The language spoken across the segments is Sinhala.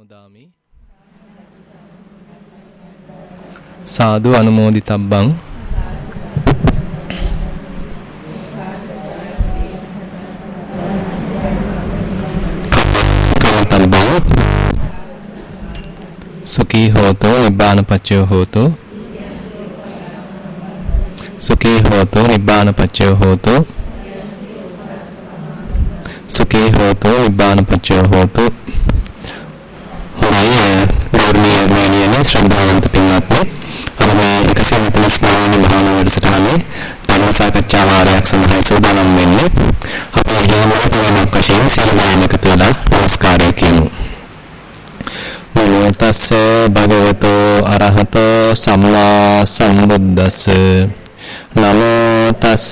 අනුමෝදාමි. සාදු අනුමෝදිතබ්බං. සුඛී හෝතෝ නිබ්බානපච්චයෝ හෝතෝ. සුඛී හෝතෝ නිබ්බානපච්චයෝ හෝතෝ. සුඛී හෝතෝ නිබ්බානපච්චයෝ හෝතෝ හොරයි ගෞරවනීය මෑණියනි ශ්‍රද්ධාවන්ත පින්වත්නි අප මේ 149 වෙනි භාවනා වැඩසටහනේ ධර්ම සාකච්ඡා වාරයක් සඳහා සූදානම් වෙන්නේ. අපේ හේමවත වෙනක් වශයෙන් සියලු දෙනා එකතු වෙලා নমස්කාරය කියමු. නමෝ තස්ස භගවතෝ අරහතෝ සම්මා සම්බුද්දස්ස. නමෝ තස්ස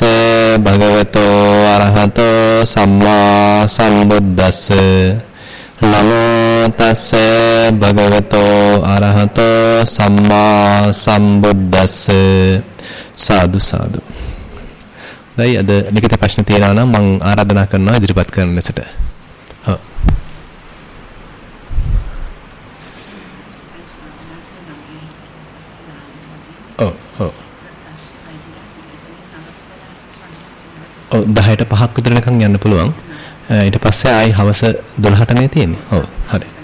භගවතෝ අරහතෝ සම්මා සම්බුද්දස්ස. නමෝ තස්ස භගවතෝ අරහතෝ සම්මා සම්බුද්දස්ස සාදු සාදු. දැයි අද ලිඛිත ප්‍රශ්න තියෙනවා නම් මම ආරාධනා කරනවා ඉදිරිපත් කරන්න ලෙසට. ඔව්. ඔව් ඔව්. ඔව් 10ට 5ක් විතර නිකන් යන්න පුළුවන්. ඊට පස්සේ ආයි හවස 12ට නේ තියෙන්නේ. ඔව් හරි.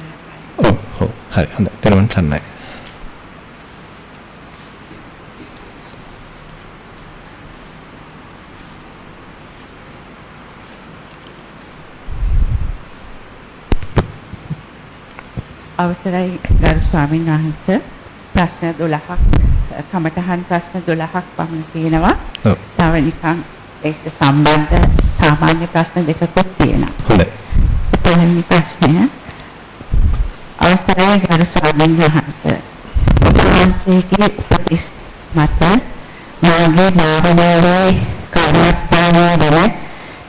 හරි හොඳයි. තෙරුවන් සරණයි. අවසරයි ගරු ස්වාමීන් වහන්සේ ප්‍රශ්න 12ක් කමඨහන් ප්‍රශ්න 12ක් පමණ තියෙනවා. ඔව්. තව නිකන් ඒක සම්බන්ධ සාමාන්‍ය ප්‍රශ්න දෙකකුත් තියෙනවා. හොඳයි. පළවෙනි ප්‍රශ්නය අවසරයි ගරු ස්වාමීන් වහන්සේ. වහන්සේගේ උපදෙස් මත මාගේ භාවනාවේ කර්මස්ථානයේ වල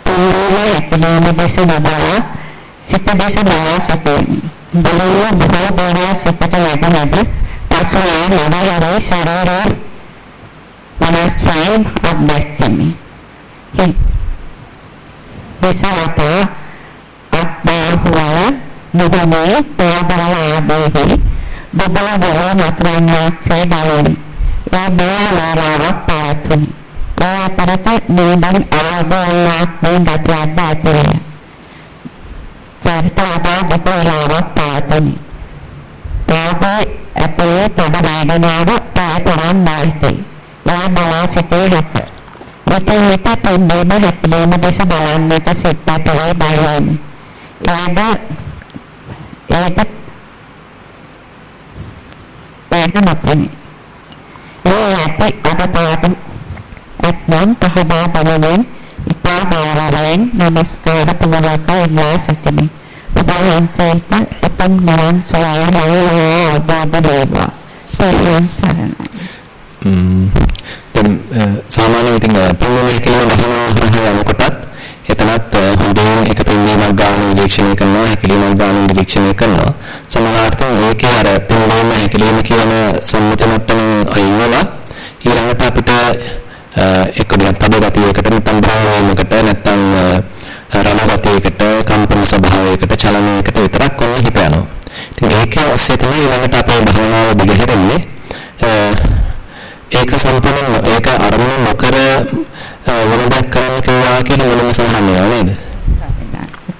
තීරණය ඇතිවීම දෙස බබා සිත දෙස බලා සිටින්නේ. බලය බොහෝ බලා සිතට ලැබෙනද පසුව නවයරේ ශරීරයේ මනස්වයන් අත්දැකීමේ. විසවත අත්බාහුව මුදමේ පෑදරලාදෙහි බබලවල මත්වන්නාක්සේ බලනි. ඒ බෝලාරාවක් පවතුනි. ඒ අතරත නීදන් ආබෝලක් මේ ගතියක් දැතිරේ. චරිතාදා බබලාවක් පවතුනි. පාපේ අපේ තද වේදනාව පාතරන් නැති. යා බලා සිටේ හැක. විටින් විට පොඩ්ඩේම හැප්පීම දෙස බලන්නට සිත් ඇතුලේ බලන්නේ. යාද ඒකට ඒක නැත්නම් ඒ අපේ අදපාට එක්නම් තහබා බලමින් ඉතා බාරයෙන් නමස්කාර පුනරක ඉල්ලා සිටිනේ. උපවහන්සේට උතුම් නිවන් සොයා අවබෝධ වේවා. තෙරුවන් සරණයි. ම්ම් දැන් සාමාන්‍යයෙන් ඉතින් පින්වීම කියන වහනවා යනකොටත් එතනත් හොඳින් එක පින්වීමක් ගන්න නිරීක්ෂණය කරනවා හැකිලීමක් ගන්න නිරීක්ෂණය කරනවා සමහරවිට ඒකේ අර පින්වීම හැකිලීම කියන සම්මුති මට්ටම අයින් වෙලා ඊළඟට අපිට එක්ක නිකන් තද ගතියකට නැත්නම් භාවයකට නැත්නම් රළ ගතියකට කම්පන ස්වභාවයකට චලනයකට විතරක් ඔන්න හිත යනවා. ඉතින් ඒකේ ඔස්සේ තමයි ඊළඟට අපේ භාවනාව දිගහැරෙන්නේ. ඒක සම්පූර්ණ ඒක අරමුණු නොකර වෙනදක් කරන්න කියලා කියන මොනම සඳහන් නෑ නේද?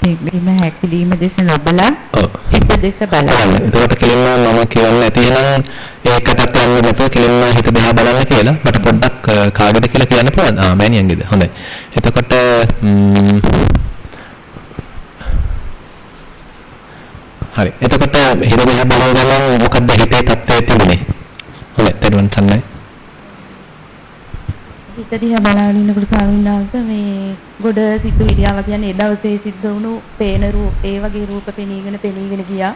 පිළිම හැකිලිම දෙස නොබලා ඔව්. සිත දෙස බලන්න. එතකොට කෙලින්ම මම කියන්න ඇති එහෙනම් ඒකටත් යන්නේ නැතුව කෙලින්ම හිත දිහා බලන්න කියලා මට පොඩ්ඩක් කාගෙද කියලා කියන්න පුළුවන්. ආ මෑණියන්ගේද? හොඳයි. එතකොට හරි. එතකොට හිත දිහා බලන ගමන් මොකද්ද හිතේ තත්ත්වය තිබුණේ? හොඳයි. තේරුවන් සන්නයි. හිත දිහා බලාගෙන ඉන්නකොට ස්වාමීන් වහන්සේ මේ ගොඩ සිතුවිලියාව කියන්නේ ඒ දවසේ සිද්ධ වුණු පේන රූප ඒ වගේ රූප පෙනීගෙන පෙනීගෙන ගියා.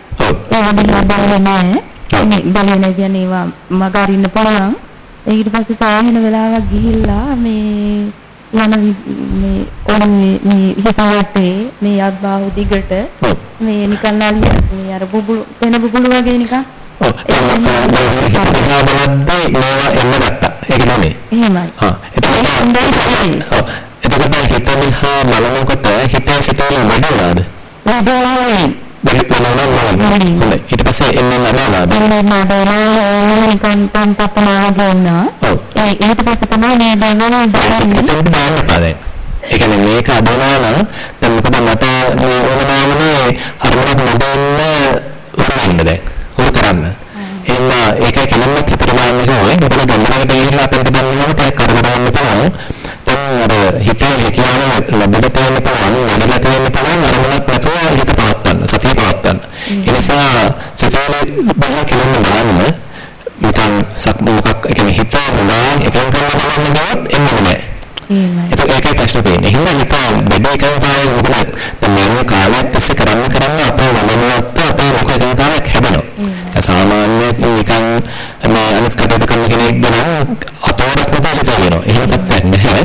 ඒවා දිහා බලන්නේ නැහැ. මේ බලන්නේ කියන්නේ ඒවා මග අරින්න පුළුවන්. ඊට පස්සේ සාහින වෙලාවක් ගිහිල්ලා මේ යන මේ ඔළුවේ මේ හිතවටේ මේ අත්බාහුව දිගට මේ නිකන් නාලිය මේ අර බුබුලු වෙන බුබුලු වගේ නිකන් බලද්දී මේවා එන්න ගත්තා. ඒක නෙමෙයි. එහෙමයි. හා එතකොට ඔව්. එතකොට හිත දිහා බලනකොට හිතේ සිතේ වැඩිලාද? වැඩි වැඩිලාද? හොඳයි. ඊට සමාධිය. මේ මාදේලා නිකන් තන් තපනවා ගන්නවා. ඔව්. ඒ ඊට පස්සේ තමයි මේ දේවල් දාන්නේ. එතනට දාන්න එපා දැන්. ඒ කියන්නේ මේක අඩුනා නම් දැන් මොකද මට මේ ඕනෑමනේ අරමුණක් නොදන්න උරුමින්න දැන්. උරු කරන්න. එහෙනම් ඒක හිතට දාන්න ඕනේ. මොකද ගමනකට ගිහිල්ලා අපිට දැනෙනවා ටිකක් කරගන්න පුළුවන්. දැන් අර හිතේ හැකියාව ලැබෙන්න තියෙන පුළුවන්, වැඩිලා තියෙන පුළුවන් අරමුණක් නැතුව හිත පවත්වන්න, සතිය පවත්වන්න. ඒ නිසා සතියේ බහ කෙනෙක් දාන්න නිකන් සක් මොකක් කියන්නේ හිත මොනවා එකම කරන්න බලන්න ගියොත් එන්නේ නැහැ. ඒක ඒකයි ප්‍රශ්න තියෙන්නේ. හින්දා හිත බෙඩ තමයි මොකද දැන් මේ කාලයක් තිස්සේ කරන්න කරන්න අපේ වලනුවත් අපේ මොකද තාමක් හැදෙනවා. ඒ සාමාන්‍ය නිකන් මේ අනිත් කටයුතු කරන කෙනෙක් ගැන අතෝරක් නැතුව සිටිනවා. එහෙම පැත්තක් නැහැ.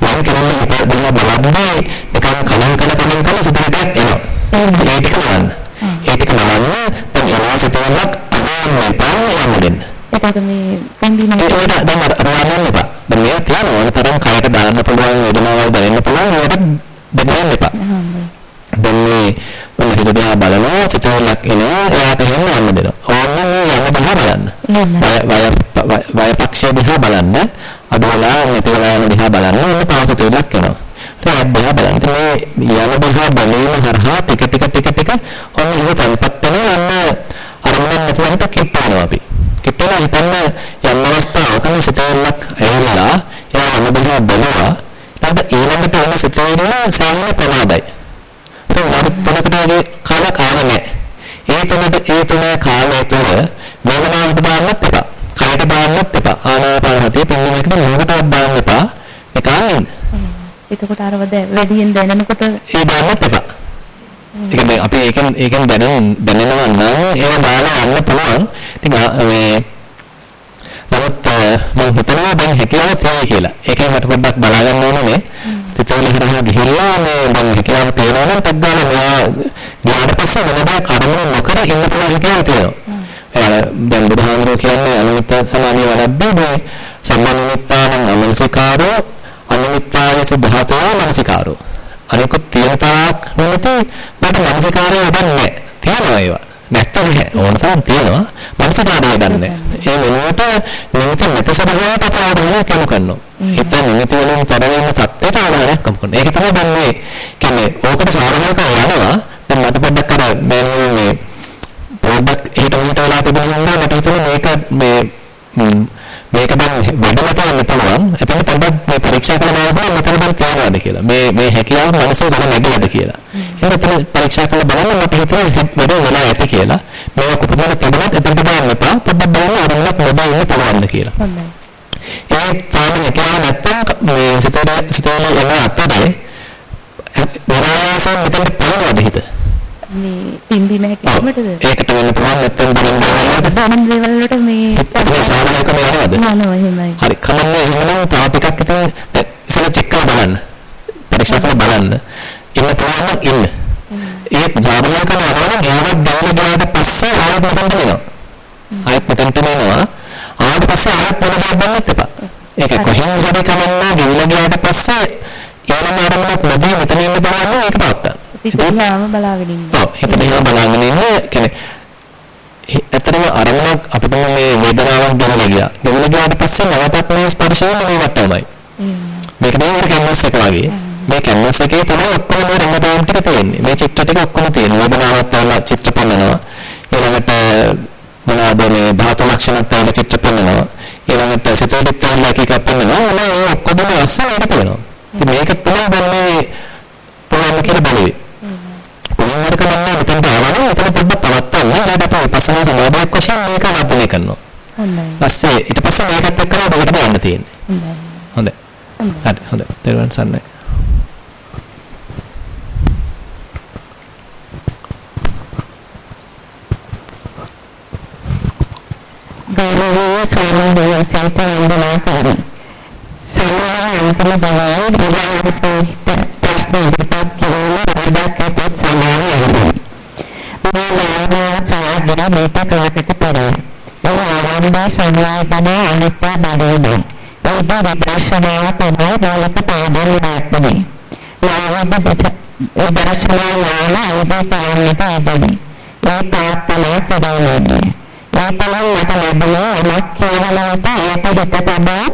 මම කියන්නේ හිත දිහා බලන්නේ නිකන් කලං කල කලං කල සිතට එනවා. ඒ ටික බලන්න. ඒ ටික බලන්න දැන් එනවා සිතේවත් අදාන්න එපා යන්න දෙන්න. එතකොට මේ කම්බිනේෂන් ඒකට දැන් අර අරවන්න එපා. දැන් මේ තියනවා ඕන තරම් කයට දාන්න පුළුවන් වේදනාවක් දැනෙන්න පුළුවන් ඒකට දෙන්න එපා. දැන් මේ හිත දිහා බලනවා සිතවිල්ලක් එනවා එයාට එහෙම යන්න දෙනවා. ඕන්න යන්න දිහා බලන්න. වය වය පක්ෂය දිහා බලන්න. අදවලා නැති වෙලා යන දිහා බලන්න. ඕන තව සිතවිල්ලක් එනවා. ඒක දිහා බලන්න. ඉතින් මේ යන දිහා බලීම හරහා ටික ටික ටික ටික ඔන්න ඒක තල්පත් වෙනවා අන්න අරමුණ නැතිවට කිප්පනවා අපි. කිප්පලා හිතන්න යම් අවස්ථාවක සිතවිල්ලක් ඇවිල්ලා එයා යන දිහා බලනවා. ඊළඟට එන සිතවිල්ල සාමාන්‍ය ප්‍රමාදයි. තුනකට වගේ කාලයක් ආවේ නැහැ. ඒ තුනට ඒ තුනේ කාලය තුළ වේදනාවට දාන්නත් එපා. කයට දාන්නත් එපා. ආනාපාන සතිය පින්නකට මොකටවත් දාන්න එපා. නිකන් එතකොට අරව වැඩියෙන් දැනෙනකොට ඒ දාන්නත් එපා. ඒ කියන්නේ අපි ඒකෙන් ඒකෙන් දැනෙන දැනෙනවා නම් ඒව දාලා යන්න පුළුවන්. ඉතින් මේ නමුත් මම හිතනවා දැන් හැකියාව තියෙයි කියලා. ඒකෙන් මට පොඩ්ඩක් බලා ගන්න ඕනේ. සිතුවිලි හරහා ගිහිල්ලා මේ දැන් හැකියාව තියෙනවා නම් ටක් ගාලා මෙයා ගියාට පස්සේ වෙනදා කර්ම නොකර ඉන්න පුළුවන් හැකියාව තියෙනවා. එයාලා දැන් බුදුහාමුදුරුවෝ කියන්නේ අනිමිත්ත සමානිය වලද්දී මේ සම්මානිමිත්තාන අමනසිකාරෝ අනිමිත්තායස ධාතෝ මනසිකාරෝ. අනිකුත් තියෙන තාක් නැති මට මනසිකාරය වඩන්නේ තියෙනවා ඒවා. නැත්තම් නැහැ. ඕන තරම් තියෙනවා. මනසිකාරය ගන්නෑ. ඒ වෙනුවට නිමිති නැති ස්වභාවයට අපරාධය කමු කරනවා. හිත නිමිති වලින් තර වෙන තත්ත්වයට ආවරණයක් කමු කරනවා. ඒක තමයි දැන් මේ කියන්නේ ඕකට සාධනක යනවා. දැන් මට පොඩ්ඩක් අර මේ මේ පොඩ්ඩක් හිත උන්ට වෙලා තිබුණා මට හිතුණා මේක මේ මේක දැන් වැඩම කරන්න පුළුවන්. එතන පොඩ්ඩක් මේ පරීක්ෂා කරනවා බලන්න මතක දැන් තියනවාද කියලා. මේ මේ හැකියාව මනසේ ගොඩ නැගලාද කියලා. එහෙනම් පරීක්ෂා කරලා බලන්න මට හිතෙනවා වැඩ වෙලා ඇති කියලා. මේක කොපමණ තිබුණත් එතනට බලන්න එපා. පොඩ්ඩක් බලන්න අරමුණක් නොබා ඉන්න පුළුවන්ද කියලා. හොඳයි. ඒ තාම හැකියාව නැත්තම් මේ සිතේ සිතේ යන අතරේ විරාසම් මෙතන පළවද හිත. මේ පිම්බි මහැකීමටද ඒකට වෙන්න පුළුවන් නැත්තම් බලන්න බාමන් දේවල් වලට මේ සාමාන්‍යකම යනවද? නෝ එහෙමයි. හරි කමන්නේ එහෙනම් තව ටිකක් ඉතින් ඉස්සෙල්ලා චෙක් කරලා බලන්න. පරීක්ෂා කරලා බලන්න. ඉන්න පුළුවන් ඉන්න. ඒ ජාබලා කරන අරගෙන ඒවත් දාලා ගියාට පස්සේ ආයෙත් මෙතනට එනවා. ආයෙත් මෙතනට එනවා. ආයෙත් පස්සේ ආයෙත් මොනවද ගන්නත් එපා. ඒක කොහෙන් හරි කමන්න ගෙවිලා ගියාට පස්සේ ඊළඟ අරමුණක් නැදී මෙතන ඉන්න බලන්න ඒක පවත්තා. සිතේම බලාගෙන ඉන්න. ඔව් හිත දිහා බලාගෙන ඉන්න කියන්නේ ඇත්තටම අරමුණක් අපිට මේ වේදනාවක් ගෙනලා ගියා. ගෙනලා ගියාට පස්සේ නැවතත් මේ ස්පර්ශය මේ වට්ටමයි. මේක නේ කැන්වස් එක වගේ. මේ කැන්වස් එකේ තමයි ඔක්කොම රංගපෑම් ටික තියෙන්නේ. මේ චිත්‍ර ටික ඔක්කොම තියෙනවා. වේදනාවක් තවලා චිත්‍ර පන්නනවා. ඊළඟට මොනවාද මේ ධාතු ලක්ෂණත් තවලා චිත්‍ර පන්නනවා. ඊළඟට සිතේට තවලා එකක් පන්නනවා. මේ ඔක්කොම අස්සලට තියෙනවා. ඉතින් මේක තමයි දැන් මේ පොළොන්න කියලා බලන්නේ. කොහොමද කරන්නේ මෙතනට ආවම එතන පොඩ්ඩක් පවත්තන්න ඊට අපි විපස්සනා සමාධියක් වශයෙන් මේක වර්ධනය කරනවා. හොඳයි. ඊපස්සේ ඊට පස්සේ මේකත් එක්කලා බලන්න බලන්න තියෙන්නේ. හොඳයි. හොඳයි. හරි හොඳයි. දරුවන් සන්නයි. ගෞරවනීය ස්වාමීන් වහන්සේට වන්දනා කරමි. සමාන්තර බවයි විවාහසහිත ප්‍රශ්න ඉදිරිපත් කිරීම වඩාත් ඇතත් සමාන වෙනවා. මේ ලාභ සාධන මේක ප්‍රකට පෙරේ. ඒ ආරම්භ සංවාදන අනිත්‍ය බඩේදී. ඒ විදර්ශනාව තමයි මූලික පාඩම් නාටකනේ. ලාභ දෙත ඒ දර්ශනාව නාම අවබෝධ කරගන්නට ආදී. ඒ පාත්තල කරන්නේ. ඒකනම් මට ලැබුණේ යමක් කියවන විට ඒට හිත තබා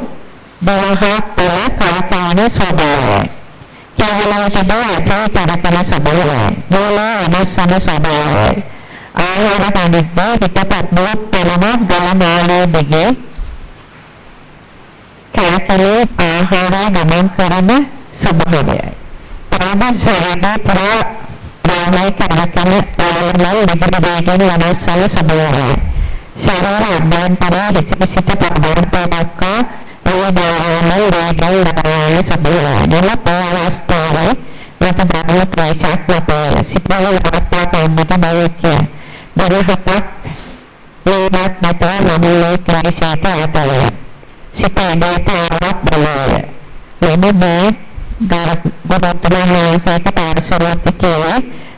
දවහක් තුළ කලකාන ස්වභාවය. කියවන විට ඇසේ කරකන ස්වභාවය. බෝලා අනස්සන ස්වභාවය. ආහාර කනිද්ද හිතපත් බොත් පෙළම ගල මාලයේ දිගේ කලකලේ ආහාර ගමන් කරන ස්වභාවයයි. ප්‍රාණ ශරීරය පුරා ප්‍රාණය කරකන ආලමල් විදිහට වෙනස්සන ස්වභාවයයි. ශරීර අභ්‍යන්තරයේ හිසිත පදවර්තය දක්වා වේදනාවල් රාගල් ලබන ස්වභාවය. එම අවස්ථාවේ මත ධර්ම ප්‍රේෂක් ලබන සිතවල වර්තා කන්නට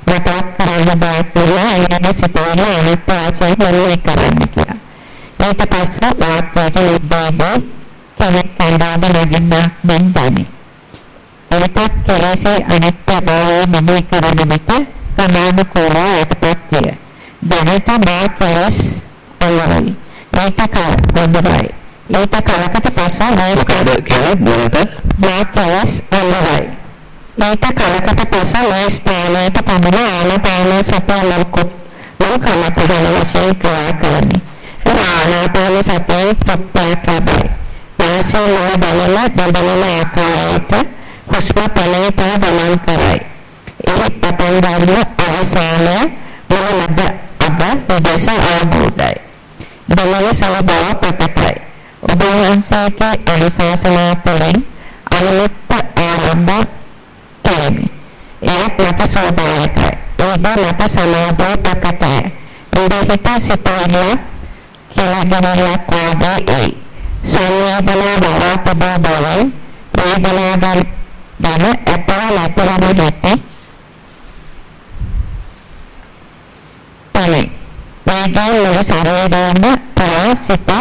බවකිය. දරහපක් වේදත් මත නමුලේ ක්ලේශයට ඇතලය. සිත ඇදට ආවක් බලය. එමෙන්න ගොඩක්මහාසයට පාර්ශවත්ව කියලා මතක් කරන්න බෑ කියලා එයාගේ සිතේ අනිත් ආශය වලේ කරන්න කියලා. ඊට පස්සේ වාක්‍යයට උද්දේශ කෙනෙක් කණ්ඩායම නැගින්න බඳන්නේ. ඒකත් කෙලෙසේ අනිත්‍ය බව මෙහි කරන විට සමානුකූලව යටපත් විය. දැනට මා කෙලස් අල්ලවයි. ඒක කරදරයි. ඒක කලකට පස්සේ මොකද කියන්නේ දැනට මා කෙලස් අල්ලවයි. ඒක කලකට පස්සේ මේ ස්ථානයට පමණ ආනාපාන සතිය ලොකමත ගල වශයෙන් ක්‍රියා කරන්නේ. ආනාපාන සතිය ප්‍රත්‍යක් ලබයි. නාසය මහ බලලා දබලන ආකාරයට හුස්ම පැලයට ගමන් කරයි. ඒ පටන් ගන්න අවසානය මොනවද අබ දෙස ආબોධයි. බලන සමබව ප්‍රකටයි. ඔබ වහන්සේගේ අනුශාසනා තුළින් අනුමුක්ත ආරම්භ කරමි. එයත් මට ස්වභාවිකයි. ඔබ මට සමාධිය ප්‍රකටයි. ඉන්දිහිත සිතවිල්ල කියලා ගැනීමක් වාගේ සංවේදනා බව පදා බවයි වේදනා ගන්න දන අපව නැතරම නැත්තේ තමයි. වේදනාව ශරීරයෙන් තව සිත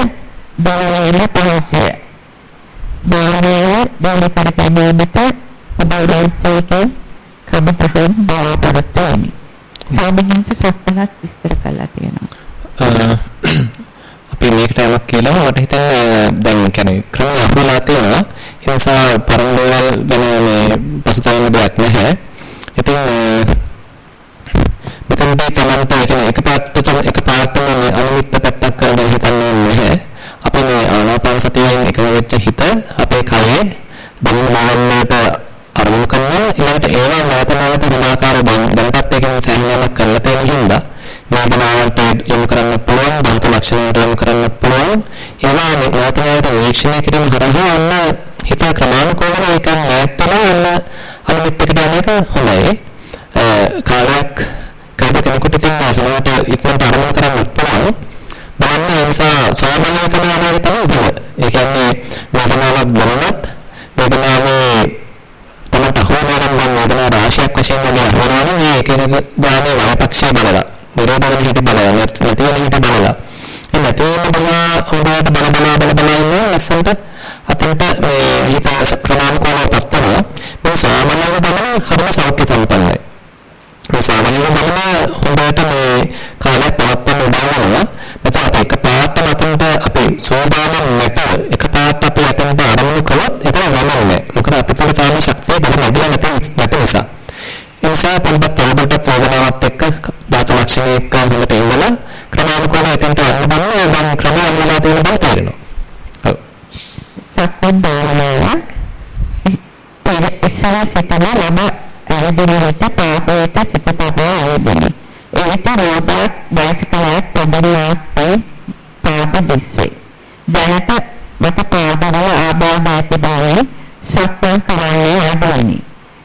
බලවේල පහසය. බලවේල බල කර ගැනීමට ඔබවහන්සේගේ කමතහන් බලාපොරොත්තු වෙමි. සාමහිංස සත්‍යයක් විස්තර කළා තියෙනවා. අපි මේකට යමක් කියලා මට හිතෙන්නේ දැන් කියන්නේ ක්‍රම අහුලා තියෙනවා. ඒ නිසා පරම දේවල් ගැන මේ පසුතැවෙන දෙයක් නැහැ. ඉතින් මෙතනදී තමන්ට කියන්නේ එකපාරට එකපාරටම අනිත්‍ය පැත්තක් කරගෙන හිතන්නේ නැහැ. අපි මේ ආනාපාන සතියෙන් එකම වෙච්ච හිත අපේ කයේ දැනුමකට අරමුණු කරනවා. ඊළඟට ඒවා නැවත නැවත විනාකාර දැනටත් ඒකෙන් සෑහීමක් කරලා තියෙන හින්දා වේදනාවට යොමු කරන්න පුළුවන් ධාතු ලක්ෂණයට යොමු කරන්න පුළුවන්. ඒවා නැවත නැවත නිරීක්ෂණය කිරීම හරහා අන්න හිත ක්‍රමානුකූලව ඒක නැත්තලා අන්න අනිත් එකට යන එක හොඳයි. කාලයක් කවද කෙනෙකුට තියෙන සමහරට ඉක්මනට අරමුණු කරන්න පුළුවන්. බලන්න ඒ නිසා සාමාන්‍ය කරන අනාගතය තමයි ඒ කියන්නේ වේදනාවක් බලනත් වේදනාවේ තමට හොරවන නම් වේදනා රාශියක් වශයෙන් වගේ හොරවන මේ එක එක ගානේ වලපක්ෂය බලලා නිරෝධන හිත බලලා නැති වෙන හිත බලලා. ඒ නැති වෙන බල හොඳට බල බල බල බල ඉන්න ලස්සනට අතට මේ හිත ක්‍රමානුකූලව පත්තන මේ සාමාන්‍යව බලන හරිම සෞඛ්‍ය සම්පන්නයි මේ සාමාන්‍යව බලන හොඳට මේ කාලයක් පවත්වන්න උදාහරණයක් එතකොට අපි එක පාට අතන්ට අපි සෝදානම් නැත. එක පාට අපි අතන්ට අරමුණු කළොත් එතන නමන්නේ මොකද අපි තුළ තාම ශක්තිය බල වැඩි නැති නැති නිසා. ඒ නිසා පොඩ්ඩක් තවදුරටත් වේදනාවත් එක්ක ධාතු ලක්ෂණ එක්ක හොඳට ඉන්නලා ක්‍රමානුකූලව එතනට යන්න බලන්න දැන් ක්‍රම අනුලා තියෙන බව තේරෙනවා. ඔව්. සක්මන් භාවනාව ඉස්සර සිතන ලබ ආරම්භනයට පාපයට සිත තබා ආරම්භනයි ඒට රෝදයක් දවසකලයක් පොඩියක් පාද දිස්වේ. දැනට මට පාදවල ආබාධ ඇති බව සක්මන් කරන්නේ ආදෝනි.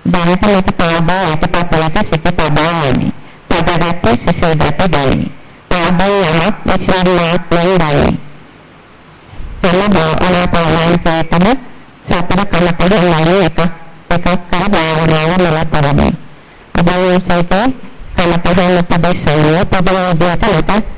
දැනට මට පාද යටපතලට සිත තබාවනි. පදගත්තේ සිසුදට දැයිනි. පාදය යමක් විශ්වාසයක් ලැබෙයි. එළඹ අනාපානයි පාතම සතර කලකඩ ලයි එක එකක් කර භාවනාව නවතරමයි. අබේ සයිතේ කලපහල ප්‍රදේශයේ පදවදියට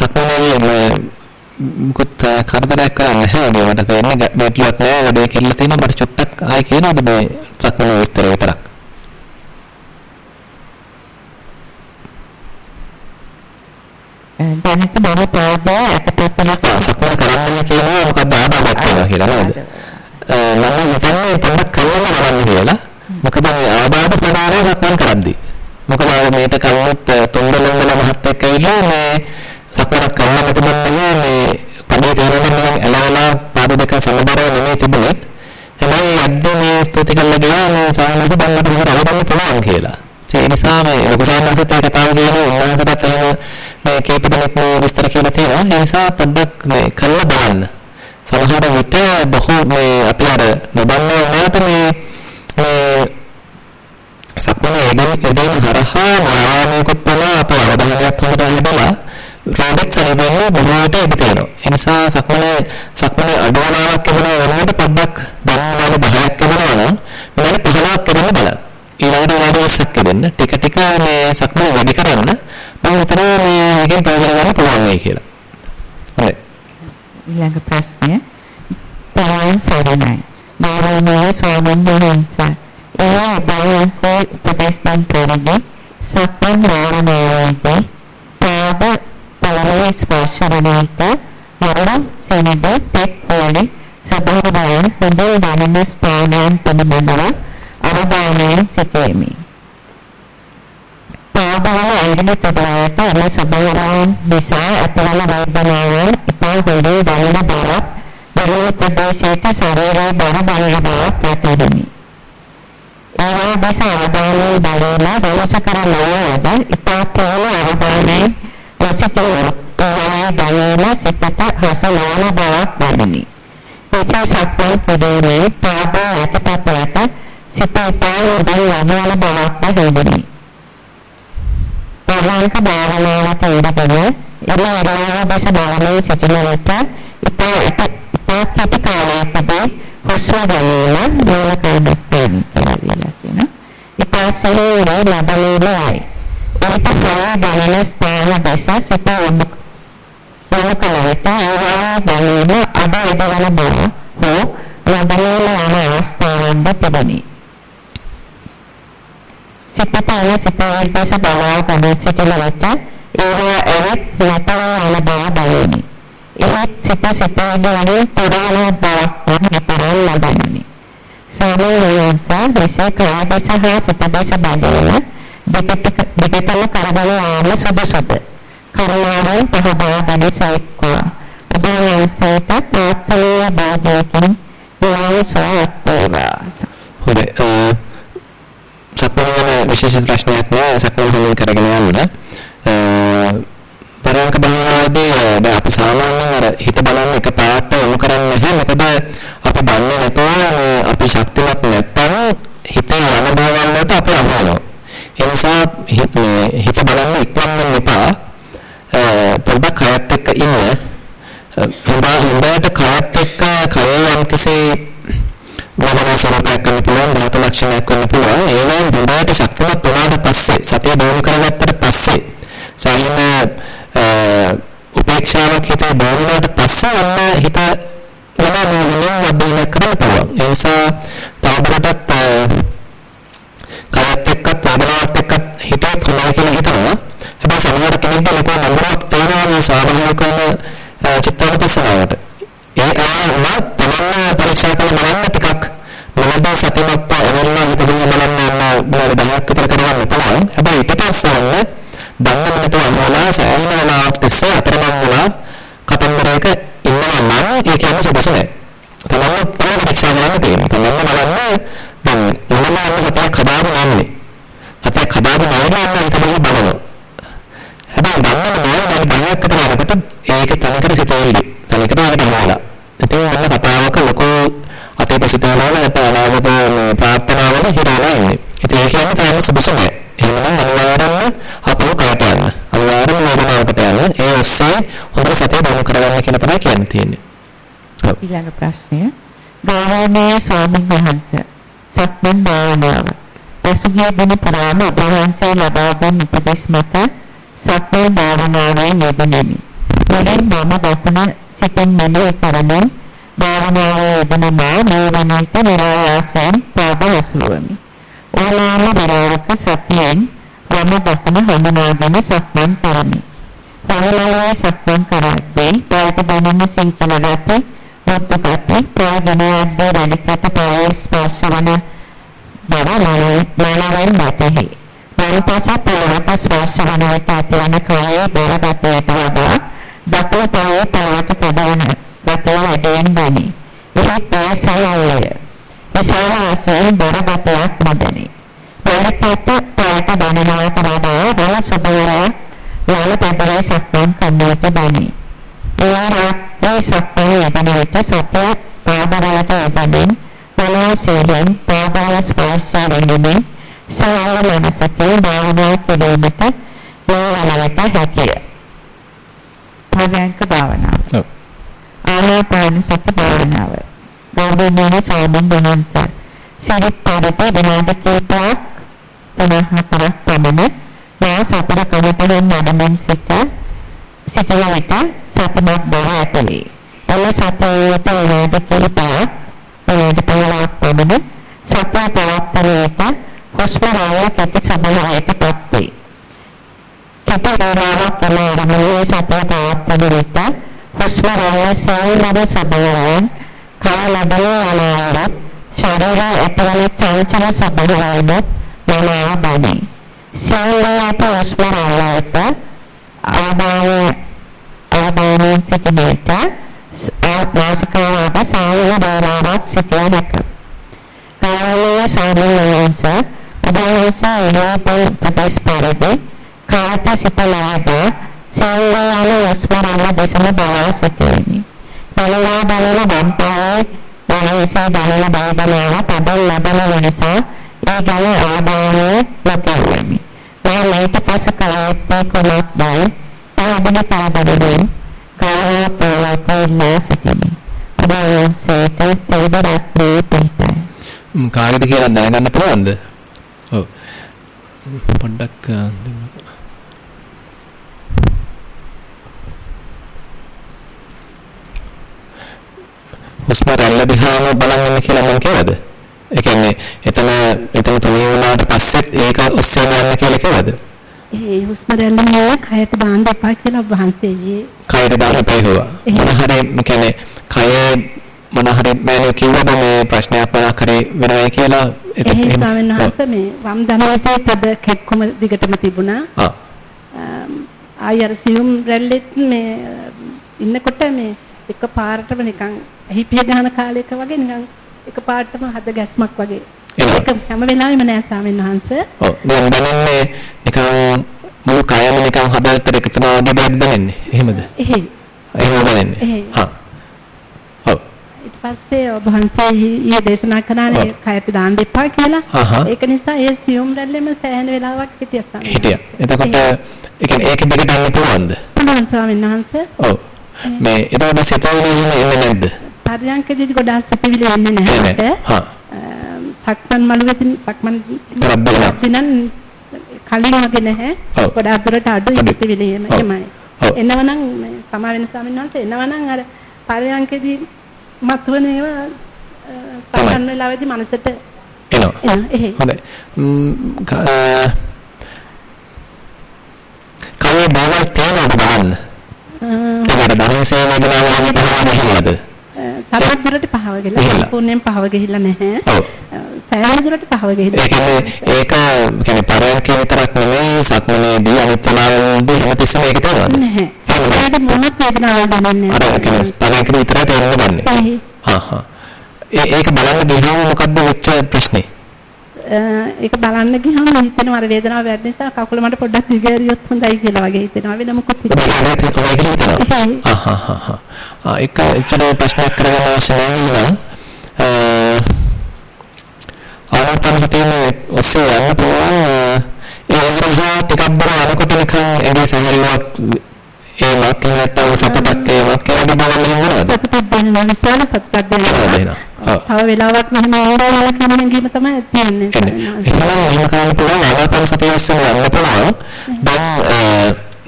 සක්මනේ මුකුත් කරදරයක් නැහැ මේ මට තේරෙන්නේ ගැටලුවක් නැහැ වැඩේ කෙල්ල තියෙනවා. මට චුට්ටක් ආයි කියනවාද මේ සක්මනේ විස්තර විතරක්? දැනට මම පාඩේ අතපතලක් සක්මන කරන්න කියනවා මොකක්ද ආදාවක් කියලා කියලා නේද? මම හිතන්නේ පොඩ්ඩක් කරලා බලන්න කියලා. මොකද මේ ආබාධ ප්‍රමාණය සක්මන් කරද්දී. මොකද මේට කවුරුත් තුන්දලංගල මහත්තයෙක් ඇවිල්ලා මේ සක්මනක් කරන්න තිබුණේ මේ පඩේ තේරෙන්නේ නිකන් එලාලා පාද දෙක සමබරව නෙමෙයි තිබුණේ. හැබැයි අද මේ ස්තුති කළා ගියා මේ සාමාන්‍ය බංගට මොකද අවබෝධ පුළුවන් කියලා. ඒ නිසා මේ ලොකු සාමාන්‍යසත් ඒ කතාව කියන උන්වහන්සේට එහෙම මේ කීප දෙනෙක් මේ විස්තර කියලා තියෙනවා. ඒ නිසා පොඩ්ඩක් මේ කළා බලන්න. සමහර විට බොහෝ මේ අපි අර නොදන්නා වුණාට මේ මේ සක්මන එදෙන එදෙන හරහා නාමයකට තමයි අපේ අවධානයක් හොඳට යොදලා රෝඩෙත් සැලෙන්නේ බොහෝට ඉඳ තියෙනවා. ඒ නිසා සක්මනේ සක්මනේ අඩුවනාවක් කරන වෙනකොට පොඩ්ඩක් දැනනවාගේ 10ක් කරනවා නම් මෙන්න 15ක් කරන්න බලන්න. ඊළඟට වාඩි 20ක් දෙන්න. ටික ටික මේ සක්මනේ වැඩි කරන්න මම හිතනවා මේ එකෙන් ප්‍රයෝජන ගන්න පුළුවන් වෙයි කියලා. හරි. ඊළඟ ප්‍රශ්නය පරයන් සරණයි. ගෞරවනීය ස්වාමීන් වහන්සේ ඒ බයන්සේ උපදේශන පරිදි සක්මන් වාරණයේදී පාද පළවෙනි ස්පර්ශනයට වරණ සෙනඟ තෙක් වලින් සබහායෙන් හොඳ දැනෙන ස්ථානයන් පිළිබඳව අවධානයෙන් සිටීමි. පාදවල ඇඟිලි තබාට එම සබහායෙන් නිසා ඇතිවන වේදනාවන් ඉතා හොඳේ දැනෙන බවක් බැලුව ප්‍රදේශයට ශරීරයේ බර බලන බවක් පැටහෙමි. ඒවා දෙස අවධානයෙන් බලලා වෙනස කරනවා ඉතා ප්‍රෝල අවධානයෙන් රසිකෝ ඒවා බලලා සිතට හසුනාන බවක් දැනිනි. එසේ සක්මන් පිළිමේ පාද යටපතට සිත ඉතා උදේ යනවන බවක් දැනෙනි. පරමාර්ථ භාවනාවට ඉඩකඩ එම අරමුණ දැස බලමින් සිටින විට ඉතා ඉතා කෙටි කාලයකදී හුස්ම ගැනීම මූල කර්මස්ථාන කියලා කියනවා. ඉතා සෙලේ ලබන්නේ එවිට ප්‍රය දැනෙන ස්ථාන දැස සිත යොමු කළ විට ඒවා දැනීම අඩ ඉදවන බව හෝ ලබන්නේ යන අවස්ථාවන්ද තිබෙනි. සිතට අය සිතවල් දැස බලා පදෙස් සිටින විට ඒවා එවත් නැතව යන බව බලමි. ඒත් සිත සිතවලදී තොරවන බවක් නැතරම් ලබන්නේ. සාමාන්‍යයෙන් විශේෂ ක්‍රියාදේශ හා සිතදේශ බඳවන දෙකටම කරබල යාම සුදුසුද. කරුණාවෙන් පහදා ගනි සයික්වා. ඔබ වහන්සේට ප්‍රාර්ථනීය භාගයකින් විවාහසවත් වේවා. හොඳයි. සක්මන් විශේෂ ප්‍රශ්නයක් නෑ සක්මන් හොඳින් කරගෙන යන්න. පරයන්ක බලනවාදී දැන් අපි සාමාන්‍යයෙන් අර හිත බලන්න එක පාට යොමු කරන්නේ නැහැ. මොකද අපි දන්නේ නැතුව අපි ශක්තිමත් නැත්තම් හිතේ යන බව ගන්නට අපි අහනවා. ඒ නිසා හිත බලන්න ඉක්මන් එපා. පොඩ්ඩක් කයත් එක්ක ඉන්න. හොඳට කයත් එක්ක කය යම්කිසි මොනවා ස්වරූපයක් ගන්න පුළුවන් ධාතු ලක්ෂණයක් වෙන්න පුළුවන් ඒ වගේම හොඳට ශක්තිමත් වුණාට පස්සේ සතිය දිනු කරගත්තට පස්සේ සාහින උපේක්ෂාවක් හිතේ දිනුනාට පස්සේ අන්න හිත වෙන මොනවා වදින කරන්න පුළුවන් ඒ නිසා තවදුරටත් කයත් එක්ක වේදනාවත් එක්ක හිතේ තුනයි කියලා හිතනවා හැබැයි සමහර කෙනෙක්ට ලොකු නම්බරක් තේරෙනවා මේ ස්වාභාවිකවම චිත්තානුපස්සනාවට ඒ ආවම තමයි පරීක්ෂා කරලා බලන්න ටිකක් මොනවද සතිමත් වෙනවා හිතගෙන බලන්න යන බල බයක් විතර කරන්න පුළුවන්. හැබැයි ඊට පස්සේ දන්න මට අමලා සෑහෙන වෙලාවක් තිස්සේ අතරමං වුණා කතන්දරයක ඉන්නවා නම් ඒ කියන්නේ සුදුසු නැහැ. තමයි තමයි පරීක්ෂා කරන්න තියෙන්නේ. තමයි බලන්න දැන් මොනවාම සතියක් හදාගෙන යන්නේ. සතියක් හදාගෙන යනවා නම් තමයි බලනවා. හැබැයි දන්නම නෑ මම බයක් විතර අරකට ඒක තනකට සිතෙන්නේ. තනකට ආවට අමලා. ඉතින් මම කතාවක ලොකෝ අතීත සිතවල නැත්නම් අනාගත ප්‍රාර්ථනාවල හිරලා ඉන්නේ. ඉතින් ඒ කියන්නේ තාම සුදුසු නෑ. එහෙනම් අනිවාර්යයෙන්ම අපව කාට යන්න. අනිවාර්යයෙන්ම වේදනාවකට යන්න. ඒ ඔස්සේ හොඳ සතිය දිනු කරගන්න කියන තමයි කියන්න තියෙන්නේ. ඊළඟ ප්‍රශ්නය ගෞරවනීය ස්වාමීන් වහන්සේ සක්මන් භාවනාව පසුගිය දින පුරාම ඔබ වහන්සේ ලබා දුන් උපදෙස් මත සක්මන් භාවනාවේ යෙදෙමි. මුලින් මම දකුණ සිතින් මෙලෙ කරමින් භාවනාවේ යෙදෙන මා මේ වනිත නිරායාසයෙන් පාද ඇසුරුවමි. ඕලාම විරාවක සතියෙන් වම දකුණ හඳුනාගෙන සක්මන් කරමි. පහළවේ සක්මන් කරද්දී පාද දැනෙන සීතල ගති මුත්පත්ති ප්‍රාගණයද්දී රණිකට පාය ස්පර්ශ වන බව මනරෙන් නැතෙහි. වරපස පොළවට ස්පර්ශ වන විට ඇතිවන කායේ බරගතයට වඩා දකුණු පායේ පාට කඩවන ගතය වැඩෙන් බැනි. එහෙත් පාසයල්ය. විශාල ආශ්‍රයෙන් බරගතයක් නොදැනේ. වරපත පාට දැනෙනවට වඩා රළ ස්වභාවයක් වල පැදරේ සක්මන් කරන්නට බැනි. ඒ සක්මන් යෙදෙන විට සත්‍ය පාදවලට යෙදෙමින් පොළොසෙන් පාදවල ස්පර්ශයෙන් සාල මනසකේ භාවනා කිරීමට යොවලවට හැකිය. පරයන්ක භාවනාව. ඔව්. ආනාපාන සති භාවනාව. ගෞරවනීය සාමන් වහන්සේ. සිරිත් පරත විනාඩි කිහිපයක් 54ක් පමණ මා සතර කමතෙන් නඩමින් සිට සිටන විට සතමත් බව ඇතේ. එල සතේට විනාඩි කිහිපයක් විනාඩි 15ක් පමණ සතර පවත්තරයට හුස්ම රැල්ල කෙටි සමහරයටපත් වේ. කෙටි වේලාවක් පමණ සතර පවත්තන විට හුස්ම රැල්ල සෑහෙන සබයන් කාලබල වලවල ශරීරය ඇතුළේ චංචල සබයන් වලව බදී. සෑහෙන හුස්ම රැල්ලට ආදාය ආදායයෙන් සිටින විට ආත්මාසිකාවට සෑහෙන වේලාවක් සිටිය හැකියි. කාලයේ සාමාන්‍යස අදහසා එනපල් ප්‍රදේශ පරිදි කාට සිතලාද සෑයන වස්වරණ දෙසම බලා සිටින්නේ. බලලා බලලා වම්පායේ බලසේ බලලා බලලා පදල් ලබන වෙනසා ඒ ගල ආදායේ ලකෙන්නේ. මේ ලේට පස කලාපේ කොලක් බයි ආදම පාදයෙන් කාය පොළොපේ සිටින්නේ. අදහසට තේබරක් දෙපිටයි. කාගෙද කියලා දැනගන්න පුළුවන්ද? ඔව්. පොඩ්ඩක් හුස්ම රැල්ල දිහාම බලන්න කියලා මම කියලාද? ඒ කියන්නේ එතන එතන තුනී වුණාට පස්සෙත් ඒක ඔස්සේම යන්න කියලා කියලාද? ඒ හුස්ම රැල්ල නෑ කයට දාන්න එපා කියලා වහන්සේගේ කයට දාන්න එපා කිව්වා. මොන හරි කියන්නේ කයේ මොන හරි මම කිව්වද මේ ප්‍රශ්නයක් මොනක් හරි වෙනවයි කියලා එතකොට එහෙම ස්වාමීන් වහන්සේ මේ වම් දනවසේ පද කෙක්කම දිගටම තිබුණා. ආ. ආයර සියුම් රැල්ලෙත් මේ ඉන්නකොට මේ එක පාරටම නිකන් හිපිය ගන්න කාලයක වගේ නිකන් එක පාරටම හද ගැස්මක් වගේ. ඒක හැම වෙලාවෙම නෑ ස්වාමීන් වහන්සේ. ඔව්. දැන් දැනන්නේ නිකන් මුළු කයම නිකන් හදවතට එකතු වුණා වගේ දෙයක් දැනෙන්නේ. එහෙමද? එහෙයි. එහෙම දැනෙන්නේ. හා. ඊට පස්සේ ඔබ වහන්සේ ඊයේ දේශනා කළානේ කයට දාන්න එපා කියලා. ඒක නිසා ඒ සියුම් රැල්ලෙම සෑහෙන වෙලාවක් හිටියා ස්වාමීන් හිටියා. එතකොට ඒ කියන්නේ ඒක දිගට යන්න පුළුවන්ද? පුළුවන් ස්වාමීන් වහන්සේ. ඔව්. මේ එතකොට සිතවිලි එන්නේ නැද්ද? පරියන්කදී ගොඩාක් සිතවිලි එන්නේ නැහැ. හා. සක්මන් මළුවේදී සක්මන් දිනන් කලින් වගේ නැහැ. ගොඩාක් දුරට අඩුයි සිතවිලි එමයයි. එනවනම් සමා වෙන ස්වාමීන් වහන්සේ එනවනම් අර පරියන්කදී මතුවන ඒවා සම්බන්ධ වෙලාවේදී මනසට එනවා. හොඳයි. කයේ බාවල් තේනවද බලන්න. ඒකට ධනසේ වදනාවම පහවද? තරක් දුරට පහව ගිහලා සම්පූර්ණයෙන් පහව ගිහිල්ලා නැහැ. සෑහෙන දුරට පහව ගිහිල්ලා. ඒ කියන්නේ ඒක කියන්නේ පරයන්කේ විතරක් නෙමෙයි සක්මනේදී අනිත් වෙලාවෙදී හැමතිස්සෙම ඒක තේරෙනවා. නැහැ. සක්මනේදී මොනවත් වේදනාවක් දැනෙන්නේ නැහැ. අර කියන්නේ පරයන්කේ විතරක් තේරෙන්නේ. හා හා. ඒක බලන්න ගියාම මොකද්ද වෙච්ච ප්‍රශ්නේ? ඒක බලන්න ගියාම හිතෙනවා අර වේදනාව වැඩි නිසා කකුල මට පොඩ්ඩක් දිගහැරියොත් හොඳයි කියලා වගේ හිතෙනවා. වෙන මොකක්ද හිතෙන්නේ. ආ හා හා. ආ ඒක එච්චර ප්‍රශ්නයක් කරගන්න අවශ්‍ය නැහැ නම් ආනාපාන සතියේ ඔස්සේ යන්න පුළුවන්. ඒ වගේම ටිකක් දුර යනකොට නිකන් එදී සමහරවිට ඒමක් නැත්තම් සතුටක් ඒ වගේ දේවල් එහෙම මොනවද? සතුටක් දැනෙනවා විශාල සතුටක් දැනෙනවා. තව වෙලාවක් මෙහෙම ආවලා කියන හැඟීම තමයි තියෙන්නේ. එහෙනම් එහෙම කරන්න පුළුවන් ආනාපාන සතිය ඔස්සේ යන්න පුළුවන්. දැන්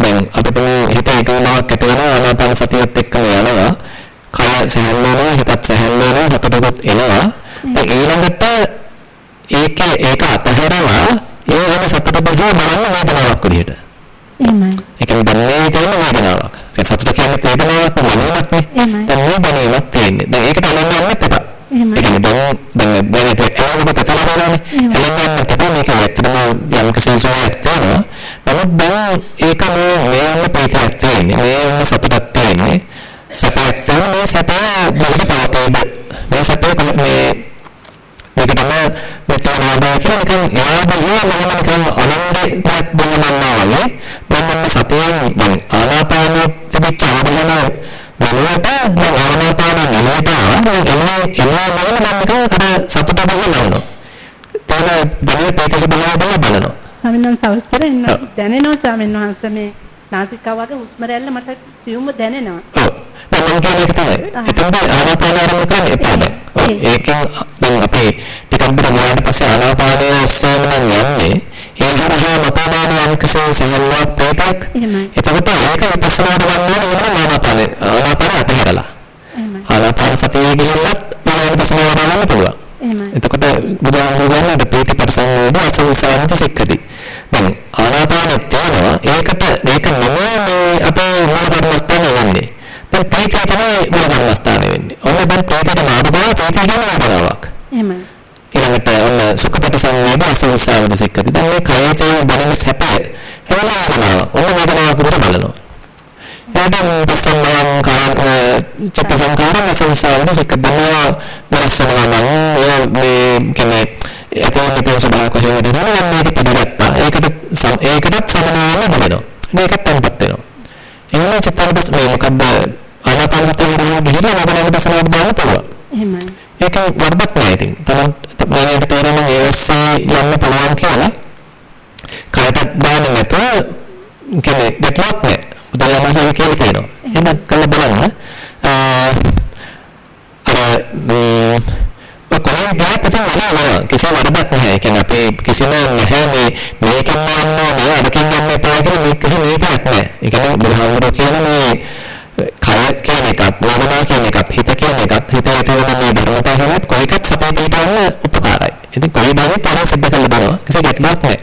දැන් අපිට හිත එකමවක් ඇති වෙනවා ආනාපාන සතියත් එක්කම යනවා. කය සැහැල්ලු වෙනවා, හිතත් සැහැල්ලු වෙනවා, සතුටකුත් එනවා. දැන් ඊළඟට ඒක ඒක අතහැරලා ඒ වෙන සතුට බහුව බලන්න වේදනාවක් විදිහට. එහෙමයි. ඒ කියන්නේ දැන් මේ තියෙන වේදනාවක්. සතුට කියන්නේ වේදනාවක් නෙවෙයි නේ. දැන් මේ දැනීමක් තියෙන්නේ. දැන් ඒකට අලන්න යන්නත් එපා. එහෙමයි. ඒ දැන් දැන් දැන් ඒක එළවලුම තතරවලානේ. එළවන්න එපා මේක ඇත්තටම යම් කිසිසෝයක් තියෙනවා. නමුත් දැන් ඒක මේ මේ ප්‍රීතියක් තියෙන්නේ. මේ සතුටක් තියෙන්නේ. සැපයක් තියෙනවා. මේ සැප දෙකට පාටේද. මේ සැප මේ මේක තමයි මෙතන ආවා කියලා නිකන් යාදේ මම නිකන් අනන්දයක් බලනවා වගේ දැන් මම සතියෙන් දැන් ආනාපානෙ තිබිච්ච ආවරණ බලවට ආනාපාන නලයට එන්නේ එන්නේ මම නිකන් අර සතුට බලනවා. තන දැනෙන ප්‍රේතස බලනවා බලනවා. ස්වාමීන් වහන්සේ අවසරෙන් දැනෙනවා ස්වාමීන් වහන්සේ මේ නාසිකාවගේ හුස්ම රැල්ල මට සියුම්ව දැනෙනවා. ඔව්. කියන්නේ ඒක තමයි. එතනදී ආනාපාන ආරම්භ කරන්න එපා. ඒකෙන් දැන් අපි ටිකක් දුර ගියාට පස්සේ ආනාපානය ඔස්සේම නම් යන්නේ. ඒ හරහා මතමාන යම්කසේ සහල්වක් ප්‍රේතක්. එතකොට ඒක විපස්සනාට ගන්නවා නේද ආනාපාන. ආනාපාන අතහැරලා. ආනාපාන සතියේ ගිහිල්ලත් විපස්සනා කරන්න පුළුවන්. එතකොට බුදුහාමුදුරුවෝ ගන්නට ප්‍රීති පරිසංවේද අසංසාරත සික්කති. දැන් ආනාපානෙත් තියෙනවා. ඒකට මේක නෙමෙයි අපේ මූල කර්මස්ථානේ වෙන්නේ. දැන් ප්‍රීතිය තමයි මූල කර්මස්ථානේ වෙන්නේ. ඔන්න දැන් ප්‍රීතියට මාරු කරලා ප්‍රීතිය කියන වේදනාවක්. එහෙමයි. ඊළඟට ඔන්න සුඛපට සංවේද අසංසාරත සික්කති. දැන් මේ කයේ තියෙන දැනෙන සැපය එවලා ඔන්න වේදනාවක් විතර බලනවා. එතන පස්සෙන් කාම චිත්ත සංකාරන සංසාරන සකදනවා වරස්සනවා නම් මේ කියන්නේ එතන මෙතන සබාවක් වශයෙන් වෙනවා නම් මේක පිළිගත්තා. ඒකට ඒකටත් සමානව බලනවා මේකත් තැන්පත් වෙනවා. එහෙනම් චිත්තපස් මේ මොකද්ද? ආනාපාන සතිය වල ගිහිල්ලා ආනාපාන පස්සනාවට බලන්න පුළුවන්. එහෙමයි. ඒක වරදක් නෑ ඉතින්. තමයි තේරෙන ඒ ඔස්සේ යන්න පුළුවන් කියලා. කයටත් දාන්න නැතුව කියන්නේ දෙකක් නෑ. බුදුරජාණන් කියලා තියෙනවා. එහෙනම් කළ බලන්න. අර මේ කොහොමද ගියත් වල කිසි වරදක් නැහැ. ඒ කියන්නේ අපේ කිසිම නැහැ මේ මේකෙන් යනවා නෑ අරකින් යන්න එපා කියලා මේ කිසි නීතියක් නැහැ. ඒ කියන්නේ බුදුහාමුදුරුවෝ කියන මේ කය කියන එකත් වේදනා කියන එකත් හිත කියන එකත් හිතේ තියෙන මේ ධර්මතා හැමත් කොයිකත් සපේ පිටවන්න උපකාරයි. ඉතින් කොයි බාරේ තරහ සිද්ධ කරලා බලනවා. කිසි ගැටලුවක් නැහැ.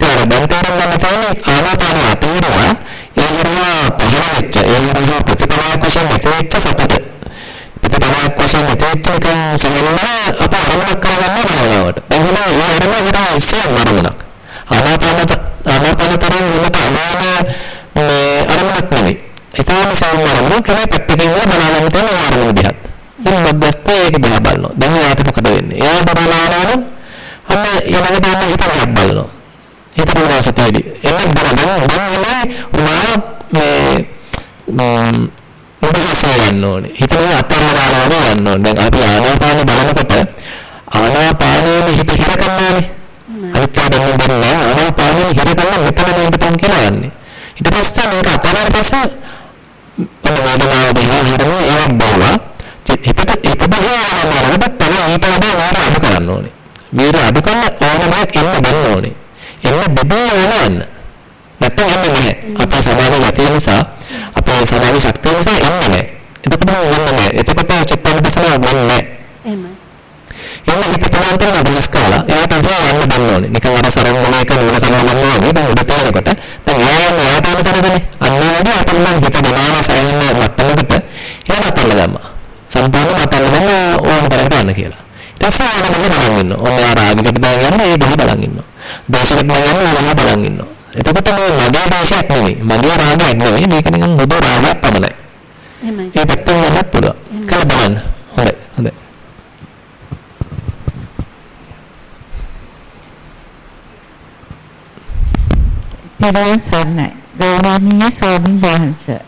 ඒ අර දැන් තේරුම් ගන්න තියෙන්නේ ආනාපාන අතේනවා ඒ හරහා පහළ වෙච්ච ඒ හරහා ප්‍රතිපලයක් වශයෙන් නැතිවෙච්ච සතුට ප්‍රතිපලයක් වශයෙන් නැතිවෙච්ච එක සමහරවිට අප අරමුණක් කරගන්න බලනවට දැන් ඒ අරමුණ හිතා ඉස්සෙල් මරණක් ආනාපාන ආනාපාන තරම් වෙනත අනාන මේ අරමුණක් නෙවෙයි. ඒතන සමහරවිට කෙනෙක් පැත්තකින් බලන්න තියෙන අරමුණ දිහා. දැන් මැදස්ත ඒක දිහා බලනවා. දැන් යාට මොකද වෙන්නේ? එයා බලනවා අන්න ඊළඟට අන්න හිතක් බලනවා. හිත බලනවා සතියේදී එන්න බලනවා. දැන් උනා මේ මොකක්ද යන්න ඕනේ හිතේ අතරවලා වගේ යන්න ඕනේ දැන් අපි ආනාපාන බලනකොට ආනාපානයේ හිත හිර කරනවානේ අනිත් ආදම බලන ආනාපානයේ හිර කරන මෙතන නේදපන් කියලා යන්නේ ඊට පස්සේ මේක අතරට පස්සේ වේදනාව දිහා හරම ඒක බලවා හිතට හිත බහලා නරකට තමයි ඊට වඩා අඩු කරන්න ඕනේ වීර අඩු කරන ඕනමක් එන්න බලන්න ඕනේ එන්න බබේ ඕනන්න නැත්නම් එන්නේ නැහැ. අපේ සමාධිය නැති නිසා අපේ සමාධි ශක්තිය නිසා එන්නේ නැහැ. එතකොට එන්නේ නැහැ. එතකොට චිත්තපසනාව වෙන්නේ නැහැ. එහෙමයි. එන්න හිත පලන්තර අදහස් කළා. එයාට යන්න බලන්න ඕනේ. නිකන් අර සරංගනයක නුවණ කරනවා වගේ දැන් උඩ තේරෙනකොට දැන් එයා යන්නේ එයාට අන්න කරගන්නේ. අන්න වගේ අපිට නම් හිත බලාන සයන්න මට්ටමකට එයා අතල්ල දැම්මා. සම්පූර්ණ අතල්ල දැම්මා ඕන තරකට යන්න කියලා. ඊට පස්සේ ආවම බලන් ඉන්නවා. ආ රාගයකට දැන් යනවා ඒ දිහා බලන් ඉන්නවා. දෝෂකට දැන් යනවා ඒ බලන් ඉන්නවා. එතකොට මේ මගේ දෝෂයක් නෙවෙයි. මගේ රාගයක් නෙවෙයි. මේක නිකන් හොඳ රාගයක් පමණයි. එහෙමයි. ඒ පැත්තෙන් යන්නත් පුළුවන්. කළ බලන්න. හොඳයි. හොඳයි. පෙරවන් සර්ණයි. ගෞරවනීය ස්වාමීන් වහන්සේ.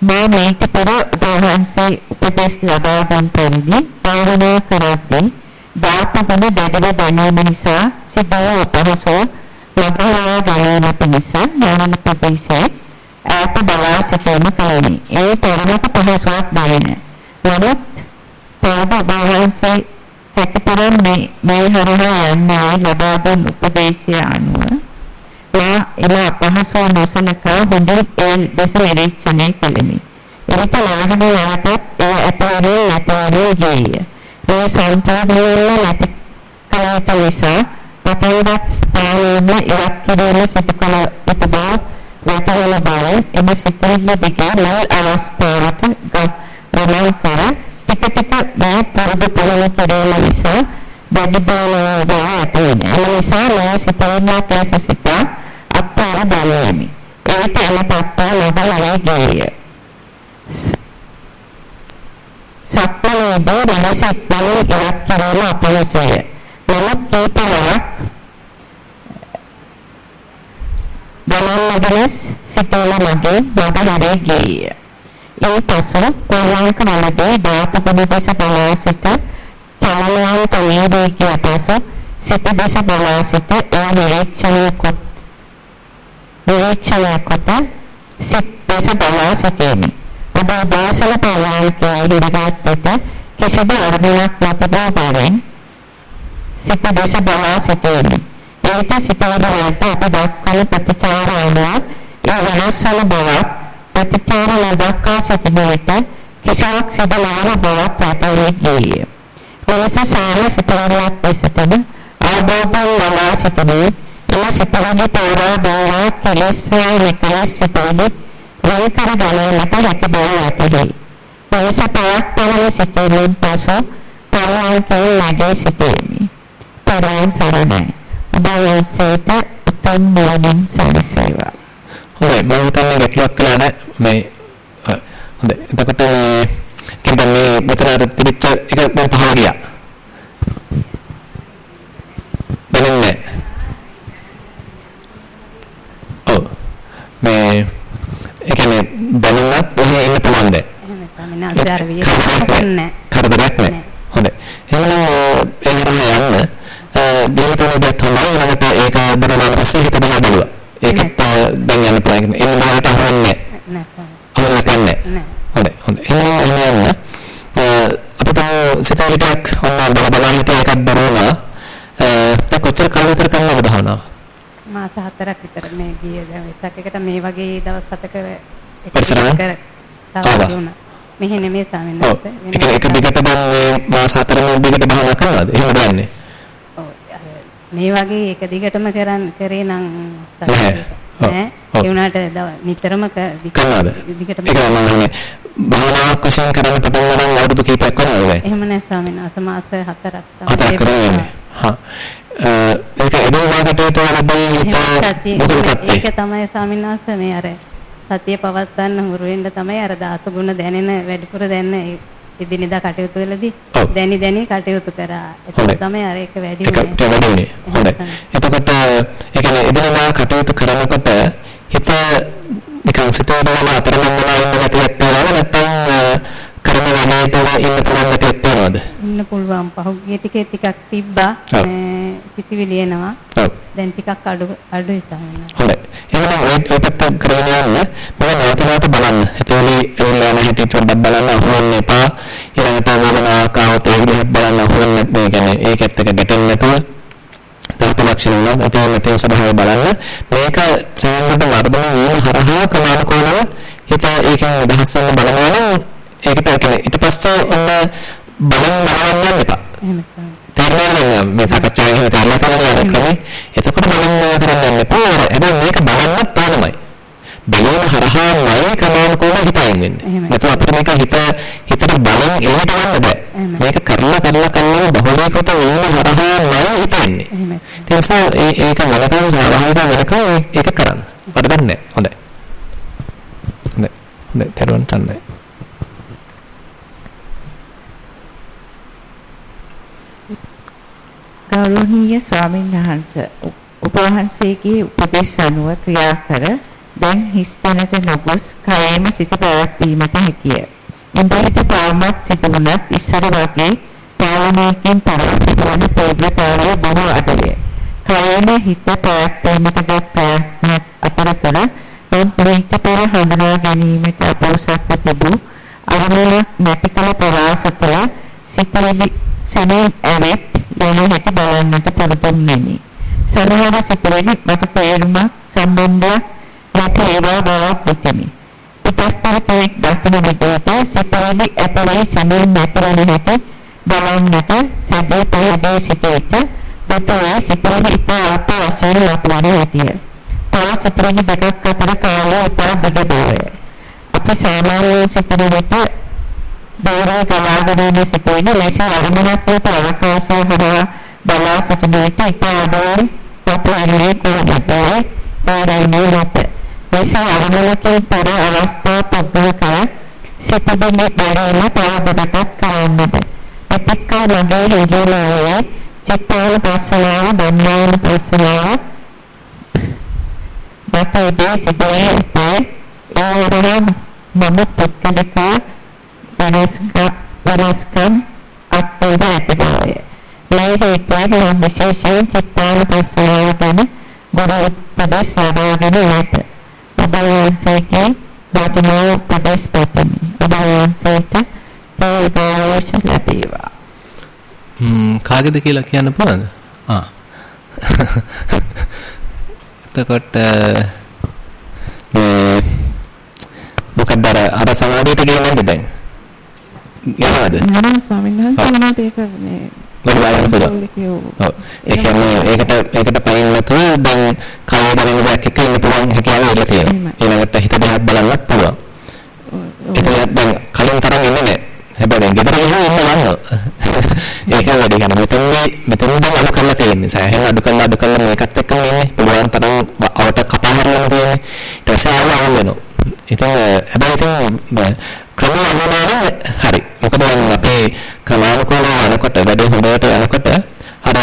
මා මේක පෙර වහන්සේ උපදෙස් ලබා ගන්න පරිදි භාවනා කරද්දී දාපහන දෙඩව දැනීම නිසා සිදුව අපහසු ලබා ගැනීම පිණිස ඥාන ප්‍රදේශයේ ඈත බලා සිටීම කලිනි. ඒ තරමක පහසුවක් දැනෙන. නමුත් පාද බාහන්සේ හැකිතරම් මේ මේ හරහා යන්නේ ලබා දුන් උපදේශය අනුව මා එම අපහසු නොසලකා හොඳින් ඒ දෙස නිරීක්ෂණය කළෙමි. එවිට වාහන යටත් ඒ ඇතවරේ ඇතවරේ ගියේ. මේ සම්පූර්ණයෙන්ම නැති කලට නිසා පතේවත් ස්ථානයෙන්ම ඉවත් කිරීම සිදු කළ යුතු බව වැටහෙන බව එම සිතිවිල්ල දිගේ මල් අවස්ථාවට ගමන් කර ටික ටික මේ පුරුදු පුහුණු කිරීම නිසා බඩ බල ඇතිවෙන. ඒ නිසා මේ සිතිවිල්ලක් ලෙස සිතා අත්පාර බලයමි. ඒට එම තත්ත්වය ලබලා ගියේ. සක්මනේදී මනසක් බලය ඉවත් කිරීම අපහසුය. නමුත් කීපයක් බලන්නගෙන සිතවල මගේ මට හරේ ගියේ. ඒ පසු පරලංක වලදී දාපු දෙස බලා සිට චලනයන් තනේදී කිය පසු සිත දෙස බලා සිට ඒ නිරීක්ෂණය කොට නිරීක්ෂණය කොට සිත දෙස බලා සිටීමේ ඔබ දාසල පරලංකයේ හිරගත් විට කිසිදු අරමුණක් නැති බව සිත දෙස බලා සිටීමේ ඒක සිතවල වලට අපි දක්වන ප්‍රතිචාර අනුව ඒ වෙනස් වන බවක් ප්‍රතිචාර ලබා සිටින විට කිසිවක් සිදු නොවන බවක් පැටලී ගියේ. මෙලෙස සාම සිතවලක් දෙසටම ආබෝධන් ලබා සිටිනේ එම සිතවලගේ තෝරා බව කෙලෙස්වා නිකලස් සිටිනේ වෙන කර ගලන්නට හැකි බව ඇතදී. මෙලෙස පවක් පමණ සිටීමෙන් පසු පරවාන්කේ නැගී සිටීමි. පරවාන් සරණයි. දවසේට උතුම් මොනින් සැලසේවා. හොඳයි මම හිතන්නේ ගැටලුවක් කළා නෑ මේ හොඳයි එතකොට කියන්නේ මේ මෙතන අර තිබිච්ච එක දැන් පහව ගියා. දැනෙන්නේ ඔව් මේ ඒ කියන්නේ දැනුණත් ඔහේ ඉන්න පුළුවන් දැන්. එහෙම තමයි නේද අර විදිහට කරදරයක් නෑ. හොඳයි. එහෙනම් එහෙනම් යන්න දේවතාවෝ තමයි ළඟට ඒක බලනවා පස්සේ හිත බලලා බලුවා. ඒකත් දැන් යන්න පුළුවන්. එන්න මාකට හරන්නේ නැහැ. නැහැ. හොඳයි හොඳයි. එහෙනම් අපිට සිතාරිටක් ඔන්න බල බලන්න එකක් දරුණා. දැන් කොච්චර කාල විතර කරනවද භාවනාව? මාස හතරක් විතර මේ ගිය දවසක් එකට මේ වගේ දවස් හතක වුණා. මෙහෙ නෙමෙයි ස්වාමීන් වහන්සේ. ඒක දිගට දැන් මාස හතරම දිගට භාවනා කරනවද? එහෙම දන්නේ. මේ වගේ එක දිගටම කරන් කරේ නම් නෑ ඒ වුණාට නිතරම කරනවද දිගටම භාවනාවක් වශයෙන් කරන්න පටන් ගන්න අවුරුදු කීපයක් වෙනවද එහෙම නෑ ස්වාමීන් වහන්සේ. මාස හතරක් තමයි. කරන්නේ හා. ඒක එදෝවාකට ලැබෙන්නේ ඒක තමයි ස්වාමීන් වහන්සේ. මේ අර සතිය පවත්වන්න හුරු වෙන්න තමයි අර ධාතු ගුණ දැනෙන වැඩිපුර දැනෙන එදිනෙදා කටයුතු වලදී දැනි දැනි කටයුතු කරා. ඒක තමයි අර ඒක වැඩි වුණේ. එතකොට ඒ කියන්නේ එදිනෙදා කටයුතු කරනකොට හිත නිකන් සිතවල අතරමං වෙලා ඉන්න ගැටියක් තියෙනවද නැත්නම් කරන වැඩේ තුළ ඉන්න පුළුවන් ගැටියක් තියෙනවද? ඉන්න පුළුවන්. පහුගිය ටිකේ ටිකක් තිබ්බා. සිතිවිලි එනවා. දැන් ටිකක් අඩු අඩුයි තමයි. හොඳයි. එහෙනම් ඔය පැත්ත කරගෙන යන්න මම නැවත නැවත බලන්න. ඒතෝලි එල්ලා නැහිටි පොඩ්ඩක් බලන්න අහුවෙන්න එපා. ඊළඟට වේදනාවක් ආවොත් ඒ විදිහට බලන්න අහුවෙන්න මේ කියන්නේ ඒකත් එක ගැටෙන්නේ නැතුව වල අතේ නැතිව ස්වභාවය බලන්න. මේක සෑහෙනට වර්ධනය වීම හරහා ක්‍රමානුකූලව හිත ඒකෙන් අදහස් වෙන බලනවා ඒකට කියන්නේ ඊට පස්සේ ඔන්න බලන්න බලන්න එපා. එහෙම තේරෙනවද මේ සාකච්ඡාවේ තේරලා තමයි කරන්නේ. එතකොට බලන්න කරන්න එපා. හැබැයි මේක බලන්නත් ඕනමයි. බලන හරහාමයි ක්‍රමානුකූලව හිතයෙන් වෙන්නේ. නැත්නම් අපිට මේක හිත හිතට බලන් එලට ගන්න බෑ. මේක කරලා කරලා කරලා බහුලීකృత වෙන හරහාමයි හිතන්නේ. ඒ නිසා ඒක වලකම් සාධාරණ වෙනකම් ඒක කරන්න. වරදක් නැහැ. හොඳයි. හොඳයි. හොඳයි. තේරුවන් සන්නයි. ගෞරවනීය ස්වාමීන් වහන්සේ උපවහන්සේගේ උපදෙස් අනුව ක්‍රියා කර දැන් හිස්තැනට නොගොස් කයෙම සිත පැවැත්වීමට හැකිය. ඉන්දියට තාමත් සිදුවනත් ඉස්සර වගේ පාලනයකින් තරව සිදුවන තීව්‍රතාවය බොහෝ අඩුය. කයෙම හිත පැවැත්වීමට ගත් ප්‍රයත්න අතරතුර මීට පෙර හඳුනා ගැනීමට අපොසත්ව තිබූ අරමුණක් නැති කල ප්‍රවාස කළ සිතවිලි සෙනෙන් ඇවෙත් යන හැටි බලන්නට පුරුදුුම්ෙමි. සමහර සිතවිලි මට තේරුමක් සම්බන්ධයක් නැති ඒවා බවක් දෙතෙමි. උපස්තර පෙක් දක්වන විදිහට සිතවිලි ඇතුලේ සෙනෙන් නැතිවන හැටි බලන්නට සැදී පහදේ සිටේට දෙතේ සිතවිලි ඉතා අල්ප වශයෙන් ලක්වන හැටිය. තව සිතවිලි දෙකක් අතර කාලය ඉතා දිග බවය. අපි සාමාන්‍යයෙන් සිතන විට දෝරේ ගලාගෙන යන සිතේන ලෙස අරමුණක් වලට අවකාශය හරහා බලා සිටින විට ඉතා අඩුයි පපුවන්නේ කොහොමද පාරයිනේ නැත ලෙස අරමුණකින් පර අවස්ථා පොද්දක සිතෙන්නේ බැරිම තවදුරටත් කරන්නද එතෙක්කා මගේ හේතුලාවේ චිත්තාන පස්සනාව ධම්මාන පස්සනාව මතේ සිතේ ඒ මම පුද්ගලික වෙනස්ක වෙනස්කම් අත්දැක ඇතිබවය. ලයිහේතුව නම් විශේෂයෙන් චිත්තාන පස්සනාව ගැන ගොඩ උපදෙස් ලබාගෙන ඇත. ඔබවහන්සේගේ වටිනා උපදෙස් පතමි. ඔබවහන්සේට දීර්ඝායුෂ ලැබේවා. ම්ම් කාගේද කියලා කියන්න පුළුවන්ද? ආ. එතකොට මේ මොකක්ද අර අර සමාධියට නැද්ද දැන්? යනවද? නෑ ස්වාමීන් වහන්සේ මොනවද ඒක මේ මොකද බලන්න පුළුවන්. ඔව්. ඒ කියන්නේ ඒකට ඒකට පයින් නැතුව දැන් කය දැනෙන දෙයක් එක්ක ඉන්න පුළුවන් හැකියාව ඉල්ල තියෙනවා. ඊළඟට හිත දිහා බලන්නත් පුළුවන්. එතන දැන් කලින් තරම් ඉන්නේ නැහැ. හැබැයි දැන් ගෙදර ගිහින් ඉන්න ගන්නවා. ඒක වැඩි ගන්න. මෙතනදී මෙතනදී අඩු කරලා තියෙන්නේ. සෑහෙන අඩු කරලා අඩු කරලා මේකත් එක්කම ඉන්නේ. පුළුවන් තරම් අවට කපා හරින්න තියෙන්නේ. ඊට පස්සේ ආව ආව වෙනවා. ඉතින් හැබැයි ඉතින් ක්‍රමානුකූලව හරි. මොකද දැන් අපේ ක්‍රමානුකූලව යනකොට වැඩේ හොඳට යනකොට අර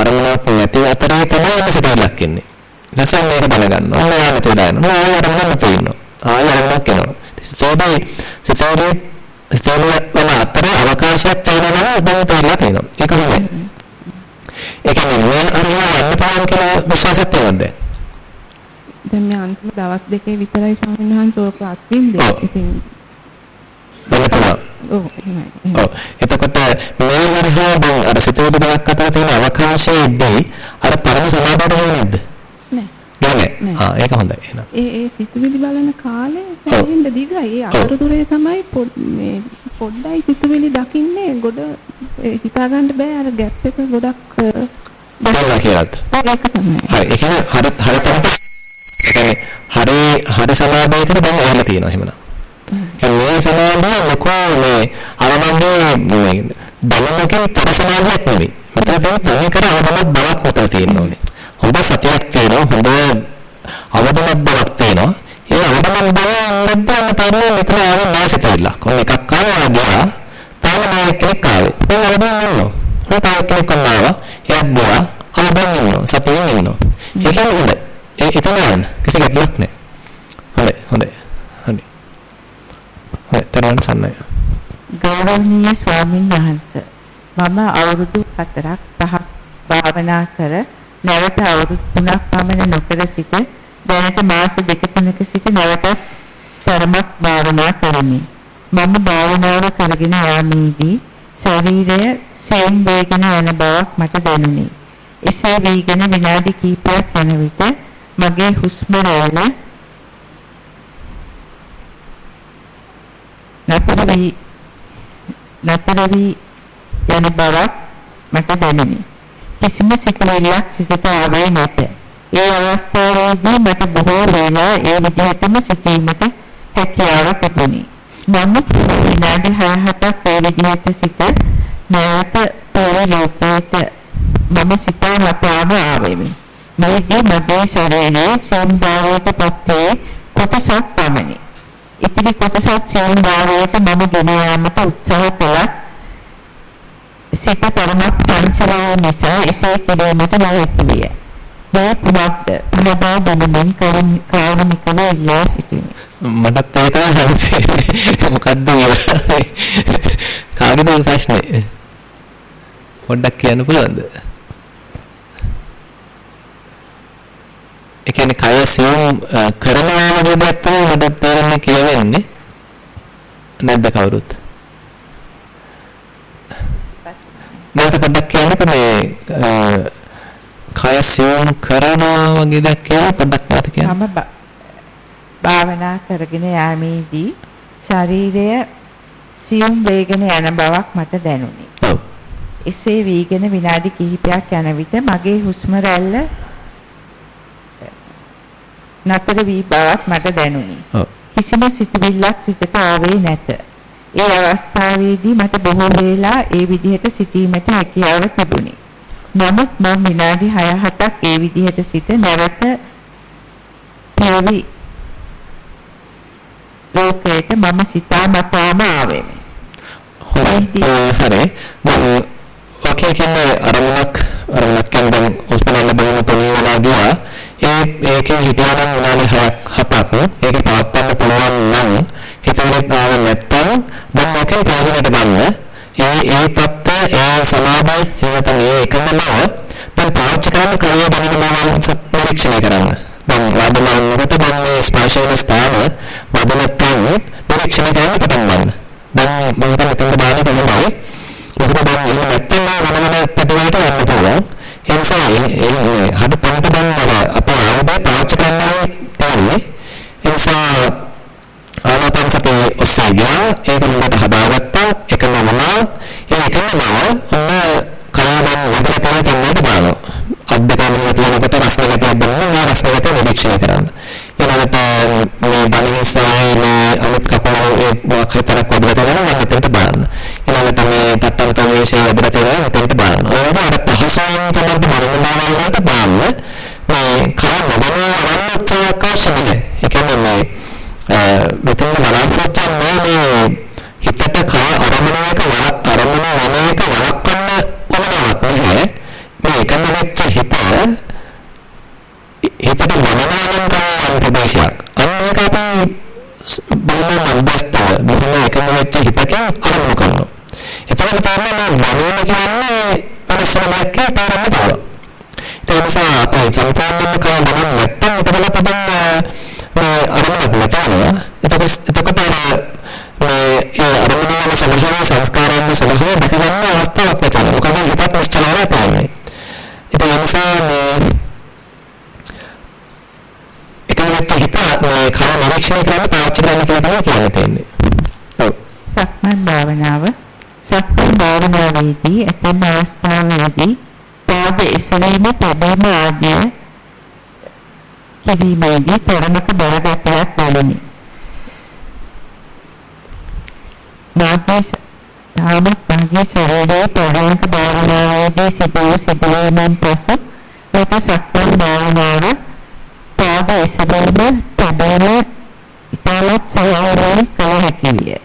අරමුණක් නැති අතරේ තමයි එන්න සිතවිල්ලක් එන්නේ. ඊටසේ මේක දැනගන්නවා. ඔන්න යාම තේරෙනවා. ආයෙ අරමුණක් තියෙනවා. ආයෙ අරමුණක් එනවා. සිතෝබයි සිතෝබයි සිතෝබයි වල අතර අවකාශයක් තියෙනවා දැන් තේරලා තියෙනවා. ඒක හොඳයි. ඒ කියන්නේ මේ අරමුණ යන්න පුළුවන් කියලා විශ්වාසයක් තියෙනවද? දැන් මේ අන්තිම දවස් දෙකේ විතරයි ස්වාමීන් වහන්සේ ඕක අත්විඳේ. ඉතින් බලපලා. ඔව්. එතකොට මේ වරහා දැන් අර සිතුවිලි දෙකක් අතර තියෙන අවකාශයේදී අර පරම සමාබාධ වෙන්නේ නැද්ද? නෑ. ආ ඒක හොඳයි. එහෙනම්. ඒ ඒ සිතුවිලි බලන කාලය සෑහෙන්න දිගයි. ඒ අතරතුරේ තමයි මේ පොඩ්ඩයි සිතුවිලි දකින්නේ ගොඩ හිතා ගන්න බෑ අර ગેප් එක ගොඩක් බලලා කියලාත්. ඒක තමයි. හරි. ඒ කියන්නේ හර හර තමයි. කියන්නේ හරි හරි සමාබාධයකට දැන් ඇවිල්ලා තියෙනවා එහෙමනම්. මේ සමාධිය මොකෝ මේ අරමංගේ මේ බලනකේ තර සමාධියක් නෙවෙයි. මට දැන් තනිය කර අවබෝධ බවක් මත තියෙන්න ඕනේ. හොඳ සතියක් තියෙනවා හොඳ අවබෝධ බවක් තියෙනවා. ඒ අවබෝධ බව නැත්නම් තමයි මෙතන ආවේ නැසිතilla. කොහොම එකක් ආවා ගියා. තාම නෑ කෙනෙක් ආවේ. ඒ අවබෝධ ඉන්නවා. හොතාව කෙනෙක් ආවා. එයාත් ගියා. අවබෝධ ඉන්නවා. සතියෙන් ඉන්නවා. ඒක හොඳයි. ඒ එතන කිසි ගැටලුවක් නෑ. හොඳයි හොඳයි. තරවන් සන්නයි. ගෞරවනීය ස්වාමීන් වහන්සේ මම අවුරුදු 4ක් 5ක් භාවනා කර නැවත අවුරුදු 3ක් පමණ නොකර සිට දැනට මාස දෙක තුනක සිට නැවත තරමක් භාවනා කරමි. මම භාවනාව කරගෙන යාමේදී ශරීරය සෙම් වේගන යන බවක් මට දැනුනි. එසේ වේගන විනාඩි කිහිපයක් යන විට මගේ හුස්ම රැල්ල නතර වී නතර වී යන බවක් මට දැනුනි. කිසිම සිතුවිල්ලක් සිතට ආවේ නැත. ඒ අවස්ථාවේදී මට බොහෝ වේලා ඒ විදිහටම සිටීමට හැකියාව තිබුණි. මම විනාඩි 6-7ක් ඒ විදිහට සිට නැවත පොර ලෝකයට මම සිතා මතාම ආවෙමි. මේදී මගේ ශරීරයේ සම්භාවයට පත්වේ කොටසක් පමණි. ඉතිරි කොටසක් සියුම් භාවයට මම ගෙන යාමට උත්සාහ කළා. සිත තරමක් චංචල නිසා එසේ කිරීමට නොහැකි විය. මේ කුමක්ද? පහදා දෙමින් කාරුණිකව ඉල්ලා සිටිමි. මටත් ඒක තමයි මොකද්ද කාගේද ප්‍රශ්නේ? පොඩ්ඩක් කියන්න පුළුවන්ද? ඒ කියන්නේ කය සියුම් කරනවා වගේ දෙයක් තමයි මට තේරෙන්නේ කියවෙන්නේ. නැද්ද කවුරුත්? නැවත පොඩ්ඩක් කියන්නකෝ මේ කය සියුම් කරනවා වගේ දෙයක් කියලා පොඩ්ඩක් නැවත කියන්න. මම භාවනා කරගෙන යාමේදී ශරීරය සියුම් වේගන යන බවක් මට දැනුනි. ඔව්. එසේ වීගෙන විනාඩි කිහිපයක් යන විට මගේ හුස්ම රැල්ල නතර වී බවක් මට දැනුනි. ඔව්. කිසිම සිතුවිල්ලක් සිතට ආවේ නැත. ඒ අවස්ථාවේදී මට බොහෝ වේලා ඒ විදිහට සිටීමට හැකියාව තිබුණි. නමුත් මම විනාඩි 6-7ක් ඒ විදිහට සිට නැවත පියවි ලෝකයට මම සිතාමතාම ආවෙමි. හරි. ඔකේ කියන්නේ අරමුණක් අරමුණක් කියන්නේ හොස්පිටල් බැලුම තොනේ වෙලා ගියා. ඒ ඒකේ නම් විනාඩි 6ක් 7ක් ඒක පවත්වන්න පුළුවන් නම් හිතවලට ආව නැත්තම් දැන් ඔකේ ප්‍රයෝජනට ගන්න. ඒ ඒ තත්ත ඒ සමාධි එහෙම ඒ එකම නව දැන් පාවිච්චි කරන්න කලිය දැනෙන නිරීක්ෂණය කරන්න. දැන් වදනනකොට දැන් මේ ස්පර්ශ වෙන ස්ථාන වදනටම නිරීක්ෂණය කරන්න පටන් ගන්න. දැන් මම හිතන්නේ එතන බාලේ තමයි. මොකද දැන් එහෙම නැත්තම් වෙන වෙන පැතිවලට යන්න පුළුවන්. ඒ නිසා ඒ හද තනට දැන් අපේ ආයුධය පාවිච්චි කරන්නයි තියෙන්නේ. ඒ නිසා ආනාපාන සතිය ඔස්සේ ගියා ඒක මට හදාගත්තා එකම වුණා. ඒ එකම නම ඔන්න කලාවෙන් වඩා තව තැනකට දානවා. අද්දකම තියෙනකොට රසගතියක් දැනෙනවා රසගතිය නිරීක්ෂණය කරන්න. ඊළඟට මේ බලිසායි මේ අමුත් කපන ඒ මොකක් හතරක් වඩලා තියෙනවා මම එතනට බලන්න. ඊළඟට මේ තට්ටල් ප්‍රවේශය වඩලා තියෙනවා එතනට බලන්න. ඔයගොල්ලෝ අර පහසෙන් තමයි බලන්න වලට බලන්න. මේ කාම මොනවා වන්නත් අවශ්‍යයි. ඒ කියන්නේ මේ මෙතන බලාපොරොත්තු වෙන්නේ හිතට කා අරමුණක වරක් අරමුණ වනයක වරක්වන්න ඕනවත් නැහැ. මේ එකම වෙච්ච හිත හිතට මනෝමය කරන ප්‍රදේශයක්. අන්න ඒක අපි බොහොම මන්දස්තව බොහොම එකම වෙච්ච හිතකින් අරමුණු කරනවා. එතකොට තමයි මනෝමය කියන්නේ අරසලයක් තරම පුළුවන්. ඒ නිසා අපි සම්පූර්ණයෙන්ම කව බලන්න නැත්නම් එතකොට අපි මේ අරමුණක් නැතනවා. එතකොට එතකොට මේ ඒ අරමුණ සලහන සංස්කාරයන් සලහන දැකගන්න අවස්ථාවක් නැතනවා. මොකද හිතක් නිශ්චලව පාන්නේ. ඒ නිසා මේ එකලට හිත මේ කය නිරීක්ෂණය කරන්න පාවිච්චි කරන්න කියලා තමයි කියන්න තියෙන්නේ. ඔව්. සක්මන් භාවනාව සක්මන් භාවනාවේදී ඇතැම් අවස්ථාවලදී පාද එසවීම තබීම ආදිය කිරීමේදී තරමක බරගතයක් දැනුනි. මාතේ තාමත් මාගේ ශරීරයේ පරණක භාවනාවේදී සිදුවූ සිදුවීමෙන් පසු මට සක්මන් භාවනාව පාද එසවීම තබීම ඉතාමත් සයවරයෙන් කළ හැකි විය.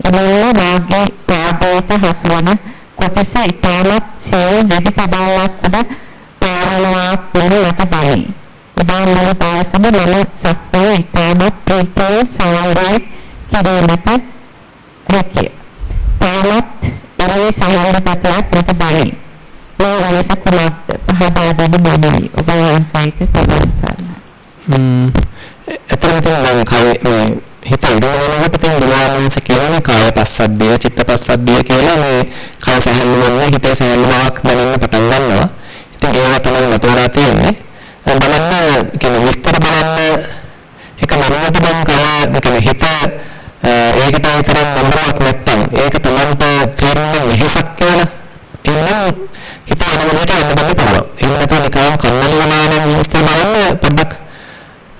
එමෙන්න මාගේ පාදයට හසුවන කොටස ඉතාමත් සියුම් නැති කබාවක් උඩ පාරලවාක් වෙන මට බලයි. උදාහරණ පාසම මම සක්මන් ඉතාමත් ප්‍රීතිය සයවරයෙන් කිරීමට හැකිය. පාලත් එරේ සයවරපතක් මට බලයි. මේ වෙනස කුමක්ද? පහදා දෙන්න ඕනේ. ඔබ වහන්සේට තවසන්න. ම්ම් එතන තියෙන කය මේ හිත ඉදවනකොට තියෙන විලාමනස කියන්නේ කාය පස්සද්ධිය චිත්ත පස්සද්ධිය කියලා මේ කය සැහැල්ලු වෙනවා හිතේ සැහැල්ලුවක් දැනෙන්න පටන් ගන්නවා. ඉතින් ඒවා තමයි නතෝරා තියෙන්නේ. බලන්න කියන්නේ විස්තර බලන්න එක මරණට දැන් කය කියන්නේ හිත ඒකට විතරක් නම්බරක් නැත්තම් ඒක තමන්ට තේරෙන්නේ වෙහසක් කියලා. එහෙනම් හිත අනුමතයට යන්න බෑ පුළුවන්. එහෙම නැත්නම් නිකන් කන්නල වනාන විස්තර බලන්න පොඩ්ඩක්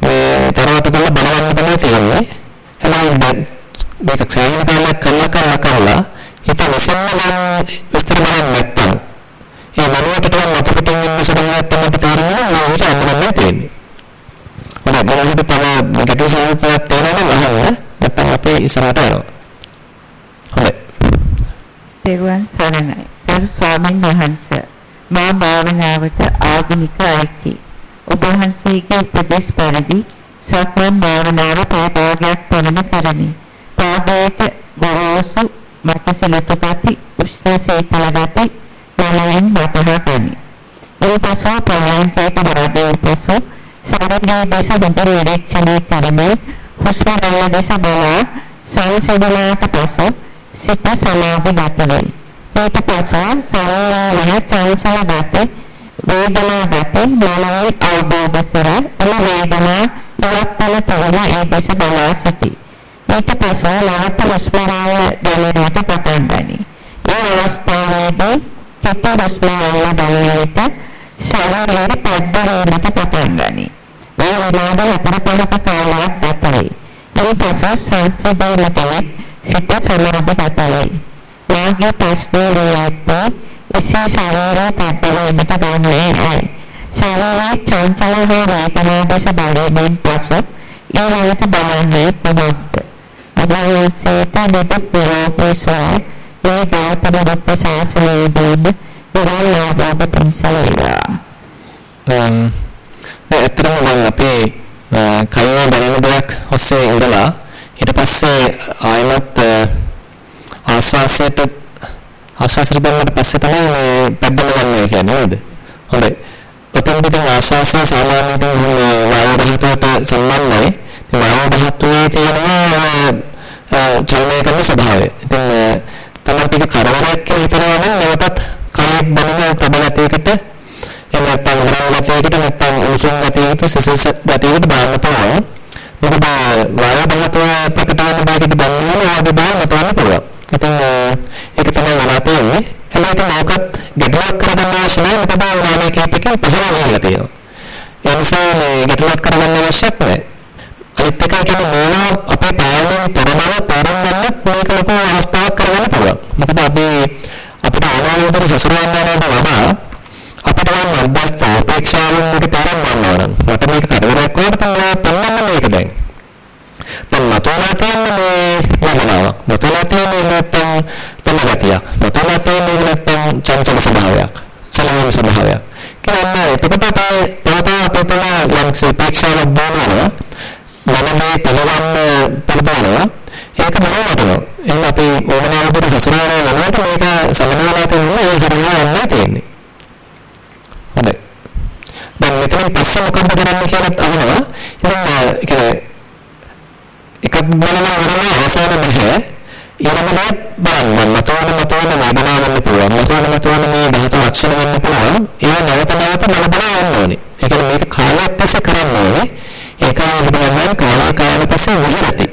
මේ තරවට කරලා බලන්න තමයි තියෙන්නේ. හැබැයි දැන් මේක සෑහෙන කාලයක් කළා කළා කළා හිත විසන්න නම් විස්තර බලන්න නැත්තම් ඒ මනෝට තමයි මතකටින් ඉන්න සබඳක් තමයි තේරෙන්නේ ඒක අන්නන්නේ තියෙන්නේ. හොඳයි මොනවද තමයි ගැටේ සාහිත්‍යයක් තේරෙන්නේ නැහැ. නැත්තම් අපි ඉස්සරහට යනවා. හොඳයි. පෙරුවන් සරණයි. ගරු ස්වාමීන් වහන්සේ මා භාවනාවට ආධුනික අයෙක්ි. ඔබ වහන්සේගේ උපදෙස් පරිදි සක්මන් භාවනාව පාඩාවක් පමණ කරමි. පාදයට ගොරෝසු මට සලතුපති උෂ්ණ සීතල ගති මනමින් වටහා ගනි. ඒ පසු පරයන්කයට වාඩි පසු ශරීරයේ දේශ හොඳට නිරීක්ෂණය කරමින් හුස්ම රැල්ල දෙස බලා සංසිඳනාට පසු සිත සමාධිගත වේ. ඊට පසු ශරීරයේ චංචල ගති වේදනා ගති මනෝයි අවබෝධ කර එම වේදනා නවත්තන තවම ඒ දෙස බලා සිටී. ඊට පසු නැවත හුස්ම රැල්ල දැනෙන්නට පටන් ගනී. ඒ අවස්ථාවේදී හිත හුස්ම රැල්ල දැනෙන විට ශරීරයේ පද්දවීමට පටන් ගනී. මේ විනාඩි හතර පහක කාලයක් ගත වේ. ඒ පසු සංසිඳීමට සිත සමාධිගත වේ. මාගේ ප්‍රශ්නය ඇත්තේ එසේ ශරීරයේ පද්දවීමට ගන්නේ ඇයි? ශරීරයේ චංචල හෝ වේදනා දෙස බලමින් පසු ඊළඟට බලන්නේ කොහොමද? අදවසේට දෙප පෙරෝපේසෝ මේ ගෞතම බුද්ධ ශාසනයේදී විරල් ආභාව පින්සලේවා. ඇත්තටම දැන් අපේ කලින් දැනෙන දෙයක් ඔස්සේ ඉඳලා ඊට පස්සේ ආයමත් ආස්වාසයට ආස්වාසයට බලනකොට පස්සේ තමයි මේ පැද්දම ගන්න කියන්නේ නේද? හොඳයි. ඔතන පිටින් ආස්වාසය සාමාන්‍යයෙන් වායු ධාතුවට සම්බන්ධයි. ඉතින් වායු ධාතුවේ තියෙනවා චලනය කරන ස්වභාවය. ඉතින් තමයි පිට කරදරයක් කියලා හිතනවා නම් නැවතත් කායක් බලන ප්‍රබලතයකට එහෙම නැත්නම් උරන් ගතියකට නැත්නම් උණුසුම් ගතියකට සිසිල් ගතියකට දාන්න පුළුවන්. මොකද වායු ධාතුව ප්‍රකට වෙන බාගට බලනවා ආදී බව මතන්න පුළුවන්. ඉතින් ඒක තමයි වලා තියෙන්නේ. හැබැයි මොකක්ද ගැටලුවක් කරගන්න අවශ්‍ය නැහැ. මොකද වායු කීපකෙන් පහළ වෙලා තියෙනවා. ඒ නිසා මේ ගැටලුවක් කරගන්න අවශ්‍යත් නැහැ. අනිත් එක කියන්නේ මේවා අපේ පාලනයෙන් තරමව තරම් ගන්න මේක ලොකු අවස්ථාවක් කරගන්න පුළුවන්. මොකද අපි අපිට ආනාපානයට හසුරවන්න යනකොට වඩා අපිට නම් මධ්‍යස්ථ අපේක්ෂාවෙන් මේක තරම් ගන්නවා නම් මට මේක කරදරයක් වුණාට තමයි පන්නන්න මේක දැන්. දැන් මතෝලා තියෙන්නේ මේ වමනාවක්. මතෝලා තියෙන්නේ නැත්තම් තමගතියක්. මතෝලා තියෙන්නේ නැත්තම් චංචල ස්වභාවයක්. සලහන ස්වභාවයක්. කියන්නේ එතකොට අපේ තව තව අපේ තන යම් අපේක්ෂාවක් දානවා. මනමේ පළවන්න පළදනවා. ඒක බලවටනවා. එහෙනම් අපි ඕමනාවකට හසුරවන වෙනකොට මේක සමනවලා තියෙනවා ඒ හරියට යන්න තියෙන්නේ. හොඳයි. දැන් මෙතන පස්සේ මොකක්ද කරන්න කියලාත් අහනවා. ඉතින් කියන්නේ එකක් බලනවා වරම අවසාන නැහැ. ඊළඟට බලන්න මතවන මතවන වේදනාව වෙන්න පුළුවන්. මතවන මතවන මේ ධාතු ලක්ෂණ වෙන්න පුළුවන්. ඒවා නැවත නැවත බල බල යන්න ඕනේ. ඒ කියන්නේ මේක කාලයක් පස්සේ කරන්න ඕනේ. ඒකම විදිහම කාලය කාලය පස්සේ විහෙරති.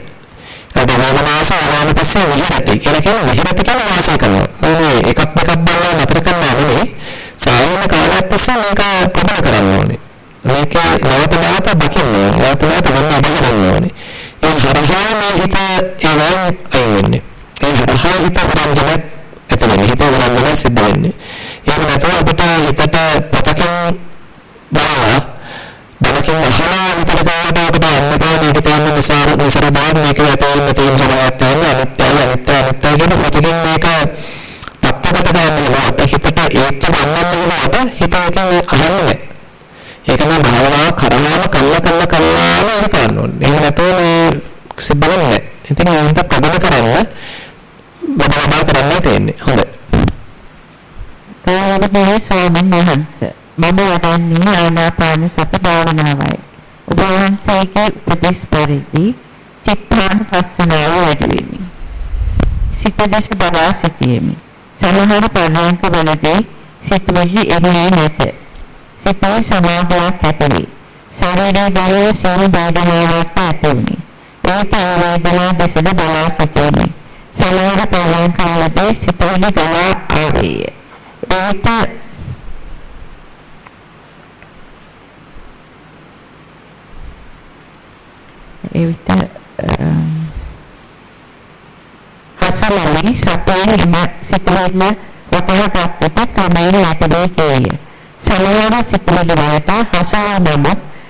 වේදනාස ආවම පස්සේ විහෙරති කියලා කියන විහෙරති කියන වාසය කරනවා. මේ එකක් දෙකක් බලලා නතර කරනවා නෙවෙයි. සාමාන්‍ය කාලයක් පස්සේ මේක ප්‍රබල කරන්න ඕනේ. මේක නැවත නැවත දකින්න ඕනේ. නැවත නැවත වන්න අබහරන්න ඕනේ. ඒ හරහා මේ හිත ඒවෙන් අයින් වෙන්නේ. ඒ හරහා හිත වරන්දන එතන හිත වරන්දන සිද්ධ වෙන්නේ. ඒක නැතුව අපිට හිතට පතකින් බලලා බලකින් අහලා විතර ගාවට අපිට යන්න බෑ මේක තියෙන නිසා නිසර බාහිර මේක ඇතුළේ තියෙන සමහරක් තියෙන අනිත්‍ය අනිත්‍ය අනිත්‍ය කියන පතකින් මේක තත්ත්වකට ගන්නවා අපේ හිතට ඒක ගන්නන්න හිත එකෙන් අහන්නේ ඒක නම් භාවනාව කරාම කල්ල කල්ල කල්ලාම ඒක කරන්න ඕනේ. එහෙම නැත්නම් මේ සිද්ධ වෙන්නේ. ඉතින් ඒකට ප්‍රබල කරන්න බබා කරන්න තියෙන්නේ. හොඳයි. කායවදේ ස්වාමීන් වහන්සේ මම වඩන්නේ ආනාපාන සති භාවනාවයි. ඔබ වහන්සේගේ උපදෙස් පරිදි චිත්තානුපස්සනාව වැඩි වෙමි. සිත දැස බලා සිටීමේ සමහර පරණක වලදී සිතුවිලි එන්නේ නැත. සිතේ සමාධියක් ඇතිවේ. ශරීරයේ බාහිර සියලු බාධාවක් ඇතිවුනි. ඒක වේදනා දෙසද බලා සිටීමේ සමහර පරණක වලදී සිතුවිලි ගලා ආවේ. ඒක එවිට හසලමි සතේ හිම සිතෙන්න වටහාගත්තට ක්‍රමයෙන් නැටදී කේය. සමහර සිතෙලි වලට හසලමම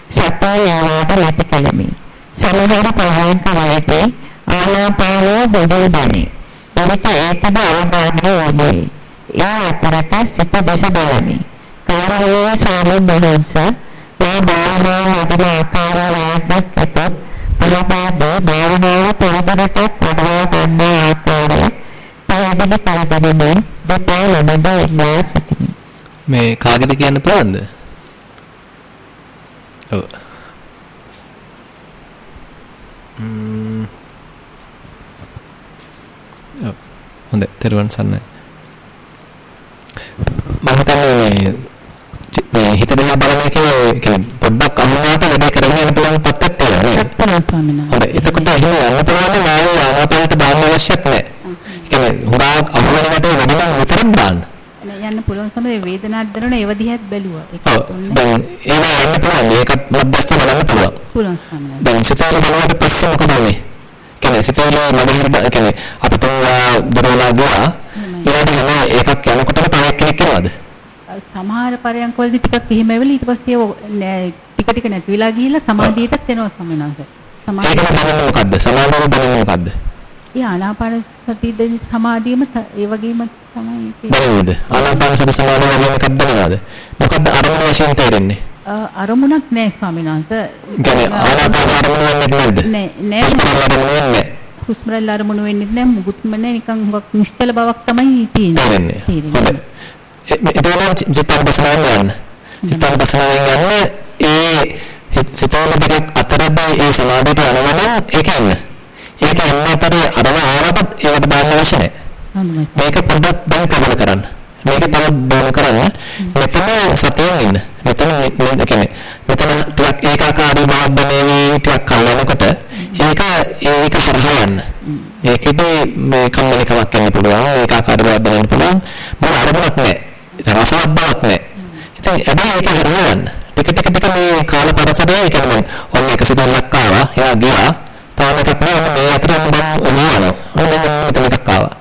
සතේ යාවට නැති කලමි. සමහර පහයන් කවයතේ ආනාපානය බොදල් බණි. එවිට ඒකද අවබෝධය වුණේ. ඒ අතරට සිත දෙස බලමි. කාරණේ සාමෙන් බහොන්ස මේ භාවනාව වඩන ආකාරය වැදගත් ප්‍රමාද භාවනාව පොරබනටත් පදවා ගන්න ආකාරය පයදෙන පයදෙනෙන් දෙපා ළමඳ ඉල්ලා සිටිමි. මේ කාගෙද කියන්න පුළුවන්ද? ඔව්. ම්ම්. ඔව්. හොඳයි, තෙරුවන් සරණයි. මම හිතන්නේ හිත දිහා බලන එකේ කියන්නේ පොඩ්ඩක් අහුනාට වැඩේ කරගෙන යන්න පුළුවන් තත්ත්වයක් තියෙනවා නේද? ඇත්තම ස්වාමීන් වහන්සේ. හොඳයි. එතකොට එහෙම යන්න පුළුවන් නම් ආයෙ ආනාපානට දාන්න අවශ්‍යත් නැහැ. ඒ කියන්නේ හුඟක් අහුවෙන වැඩේ වැඩි නම් විතරක් දාන්න. යන්න පුළුවන් සමේ වේදනාවක් දැනෙන ඒව දිහත් බැලුවා. ඒක දැන් ඒවා යන්න පුළුවන්. ඒකත් මැදස්ත බලන්න පුළුවන්. පුළුවන් ස්වාමීන් දැන් සිතාල බලවට පස්සේ මොකද වෙන්නේ? කියන්නේ සිතාල මඩහිර කියන්නේ අපිට දරවලා ගියා. ඊළඟට හැම එකක් යනකොටම තව කෙනෙක් එනවද? සමහර පරයන්කවලදී ටිකක් එහෙම වෙවල ඊට පස්සේ ටික ටික නැති වෙලා ගිහිල්ලා සමාධියටත් එනවා ස්වාමීන් වහන්සේ. සමාධිය මොකද්ද? සමාධිය බලන්නේ මොකද්ද? ඒ ආනාපාන සති දෙවි සමාධියම ඒ වගේම තමයි දැනෙන්නේද? ආනාපාන සති සමාධිය වගේ එකක් දැනනවද? මොකද්ද අරමුණ වශයෙන් තේරෙන්නේ? අරමුණක් නෑ ස්වාමීන් වහන්සේ. කියන්නේ ආනාපාන අරමුණ වෙන්නේ නැද්ද? නෑ නෑ. හුස්ම රැල්ල අරමුණු වෙන්නේ නැහැ මුකුත්ම නැහැ නිකන් හුඟක් නිශ්චල බවක් තමයි තියෙන්නේ. එතකොට චිත්තාවසනාවෙන් යන්න. චිත්තාවසනාවෙන් යන්න ඒ සිතවල දෙකක් අතරදී ඒ සමාධියට යනවා ඒක යන්න. ඒක යන්න අතර අරව ආවපත් ඒකට දාන්න අවශ්‍ය නැහැ. මේක පොඩ්ඩක් දැන් කවල කරන්න. මේක තව බෝල කරන්න. මෙතන සතියෙන් ඉන්න. මෙතන කියන්නේ මෙතන ටිකක් ඒකාකාරී බවක් දැනෙවි ටිකක් කල්ලානකොට ඒක ඒක හරහා යන්න. ඒකෙදී මේ කම්මැලිකමක් එන්න පුළුවන් ඒකාකාරී බවක් දැනෙන්න පුළුවන්. මොන අරමුණක් නැහැ. රසවත් බවක් නැහැ. ඉතින් හැබැයි ඒක හරහා යන්න. ටික ටික ටික මේ කාල පරතරය ඒ කියන්නේ ඔන්න එක සිතල්ලක් ආවා. එයා ගියා. තාම එකක් නෑ මේ අතරම මම යනවා. ඔන්න මෙතන එකක් ආවා.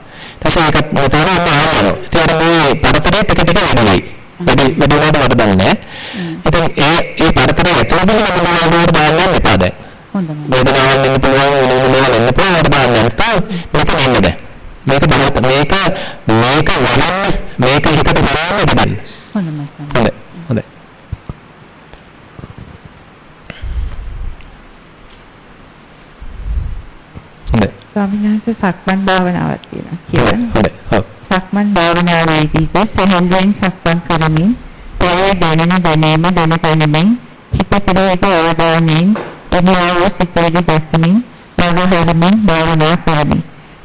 ඊටසේ එකක් මෙතන ආවා. ඉතින් අර මේ පරතරය ටික ටික වැඩියි. වැඩි වැඩි වුණාට වඩා දන්නේ ඉතින් ඒ ඒ පරතරය ඇතුළතම මම මොනවද බලන්න එපා දැන්. හොඳයි. වේදනාවක් වෙන්න පුළුවන් වෙන වෙන වෙන්න පුළුවන් බලන්න නැත්නම් මෙතන ඉන්න බෑ. මේක බලන්න මේක මේක වරන්න මේක හිතට බලන්න බලන්න. හොඳයි. හොඳයි. හොඳයි. ස්වාමීන් වහන්සේ සක්මන් භාවනාවක් තියෙනවා කියලා. හොඳයි. ඔව්. සක්මන් භාවනාවේදී සෙහෙල්වෙන් සක්මන් කරමින් පොයේ දැනෙන දැනීම දැනගැනීමෙන් හිත පෙරේට අවධානයෙන් එනවා සිතේදී දැක්කමින් මනහරමින් භාවනා කරමි.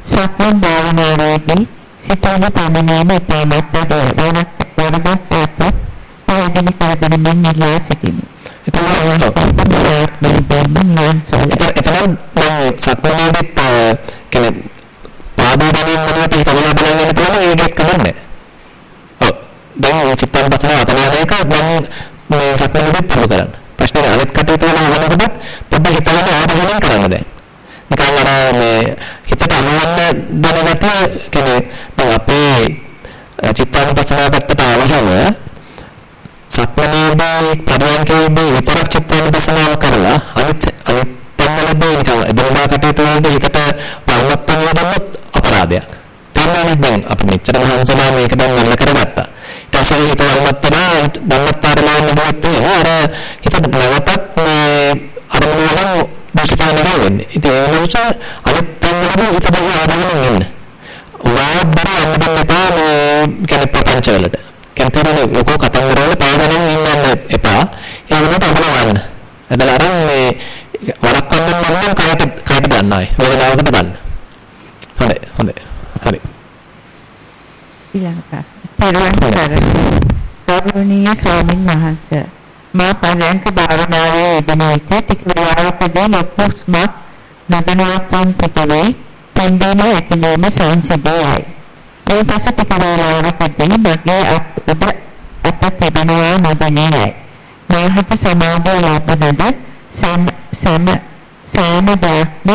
සක්මන් භාවනාවේදී සිතේන පමණීම ඉතාමත් වරදක් වරදක් ඇතත් පැහැදිලි කරගෙන මම ඉල්ලා සිටිමි. එතන සක්මනේදීත් කියන්නේ පාදේ දැනීම වලට හිතවලා බලන්න යන පුළුවන් ඒකත් කරන්නේ. ඔව්. දැන් චිත්තන බසන අතනාන එක මම මේ සක්මනේදීත් පුරු කරන්න. ප්‍රශ්නේ අනිත් කටයුතු වල අවනකොට පොඩ්ඩක් හිතවලා ආවරණය කරන්න දැන්. නිකන් අර මේ හිතට අනුවන්න දැනගත කියන්නේ දැන් අපේ චිත්තානුපස්සනාව පැත්තට ආවහම සක්මනේදී පරිවර්තනයේදී විතරක් චිත්තානුපස්සනාව කරලා අනිත් අනිත් තැන්වලදී නිකන් එදිනදා කටයුතු වලදී හිතට වරවත් වෙනවදොත් අපරාධයක්. තේරුණානේ දැන් අපි මෙච්චර මහන්සිලා මේක දැන් වල කරගත්තා. ඊට පස්සේ හිත වරවත් වෙනා ධම්මත්තරලා නෙවෙත් අර හිත නැවතත් මේ අරමුණ වල දෘෂ්ටිපාලනය වෙන්නේ. ඉතින් ඒ නිසා අනිත් තැන්වලදී හිත බහුව ආරම්භ වෙන්න. වාබ්බර අම්බන්න එපා මේ කියන්නේ ප්‍රපංච වලට. කැන්තරේ ලොකෝ කතන්දර වල පාඩනම් ඉන්නන්න එපා. ඒ වුණාට අහලා වන්න. එදලා අරන් මේ වරක් වන්න නම් කාට කාට ගන්න ආයි. වේදනාවකට ගන්න. හොඳයි හොඳයි. හරි. ඊළඟට පරිවර්තන ගෞරවනීය ස්වාමීන් වහන්සේ මා පරයන්ක භාවනාවේ යෙදෙන විට ටික වේලාවකදී ලොකුස්මත් නදනාතුන් පිටවේ පන්දීම ඇතිවීම සංසිඳයි. ඒ පස ටික වේලාවකදී මගේ අත් උඩ අත තිබෙනවා නොදැනේ. මාහට සමාධිය ලැබෙනද සම සම සාම දාක්ම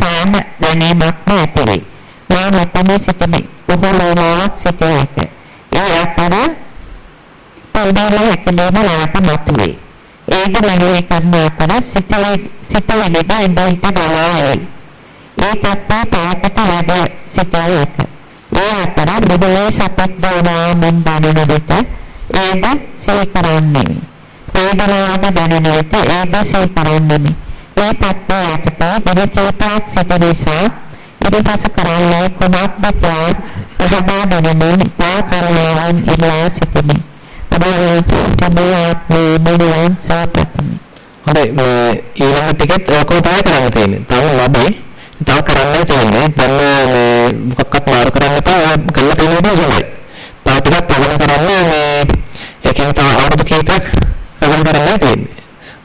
සාම දැනීමක් නැතිවේ. මා මෙතන සිටිමි. බොහෝ වේලාවක් සිටියේක. ඒ අතර පෞදාල හැකලේම නැවත මතුවේ. ඒද මගේ කරන අතර සිතේ සිතවලද ඉඳහිට ගලායි. ඒ තත්ත්වය පාකට වැඩ සිටියේක. ඒ අතර බුදුලේ සපත් දෝනා මන් දැනෙන විට ඒද සිහි කරන්නේ. වේදනාව දැනෙන විට ඒද සිහි කරන්නේ. ඒ තත්ත්වය යටතේ දිවිචේතයක් සිට නිසා ඉරිපස කරන්නේ කුමක්ද කියලා පහදා දෙනමින් තා කරුණාවෙන් ඉල්ලා සිටිමි. අදහස තමයි මේ මුලින් සාපතමි. හොඳයි මේ ඊළඟ ටිකෙත් ඔකම තමයි කරන්න තියෙන්නේ. තව ලැබේ. තව කරන්න තියෙන්නේ. දැන් මේ මොකක්වත් මාරු කරන්න එපා. කළා තියෙන විදිහ තමයි. තව ටිකක් ප්‍රගුණ කරන්න මේ ඒකෙන් තව අවුරුදු කීපයක් ප්‍රගුණ කරන්න තියෙන්නේ.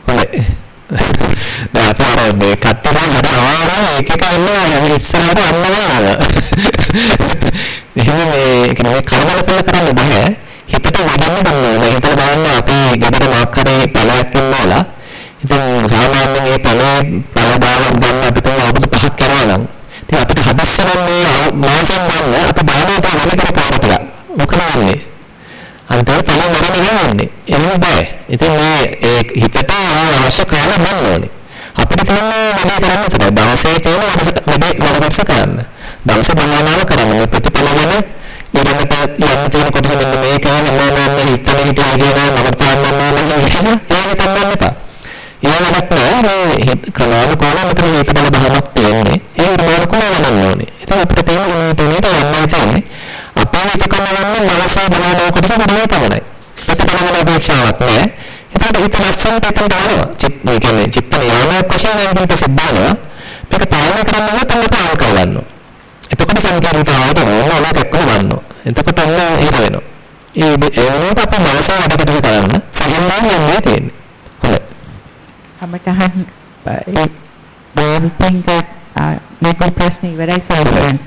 හොඳයි. දැන් අපේ මේ කට්ටිය හදනවා එක එක ඉන්නවා ඉස්සරහට අන්නවා. එහෙනම් මේ කියන්නේ කර්මල කළ කරන්න බෑ. හිතට වඩන්න ගන්න ඕනේ. හිතට බලන්න අපි ගෙදර මොකක් හරි පළයක් ඉන්නවා. ඉතින් සාමාන්‍යයෙන් මේ පළේ පළ දාලා ගන්න අපිට අවුරුදු පහක් කරනවා නම් ඉතින් අපිට හදස්සනම් මේ මාසෙන් ගන්න අපි බාහනට වලකට පාරට මොකද වෙන්නේ? අන්තිමට පළ මරණ යන්නේ. එහෙම බෑ. ඉතින් මේ ඒ හිතට අවශ්‍ය කාලය ගන්න ඕනේ. අපිට තියෙන්නේ වැඩ කරන්න තමයි. දවසේ තියෙන වැඩ වැඩ කරන්න. දවසේ භාවනාව කරන්න ප්‍රතිඵල ගැන ඊළඟට යන්න තියෙන කොටස මෙන්න මේක නෑ හිතන හිටියා කියන නවත්තන්න ඕනේ නේද? ඒක තමයි එපා. ඊළඟට නෑ මේ කලාව කොහොමද මෙතන මේක බල බහමක් තියෙන්නේ. ඒ මොන කොහොමද ඕනේ. ඉතින් අපිට තියෙන මේ තුනේට යන්න තියෙන්නේ. අපේ හිත කනවන්නේ මනස බලන කොටස බලන්නේ පමණයි. ප්‍රතිඵල අපේක්ෂාවක් නෑ. එතකොට හිත ලස්සනට එතන දානවා. චිත්ත මේ කියන්නේ චිත්ත යාමයක් වශයෙන් වෙනකොට සිද්ධානවා. මේක පාලනය කරන්න තමයි පාලනය කරගන්නවා. එතකොට සංකේතතාවට ඕනම එකක් වන්නවා. එතකොට ඔන්න ඒක වෙනවා. ඒ ඒනොත් අපේ මනස වැඩ කොටස කරන්න සම්මාන යන්නේ තියෙන්නේ. හොඳයි. අපටහන් ඒ බෝම්පින්ක මේක ප්‍රශ්න ඉවරයි සාරයන්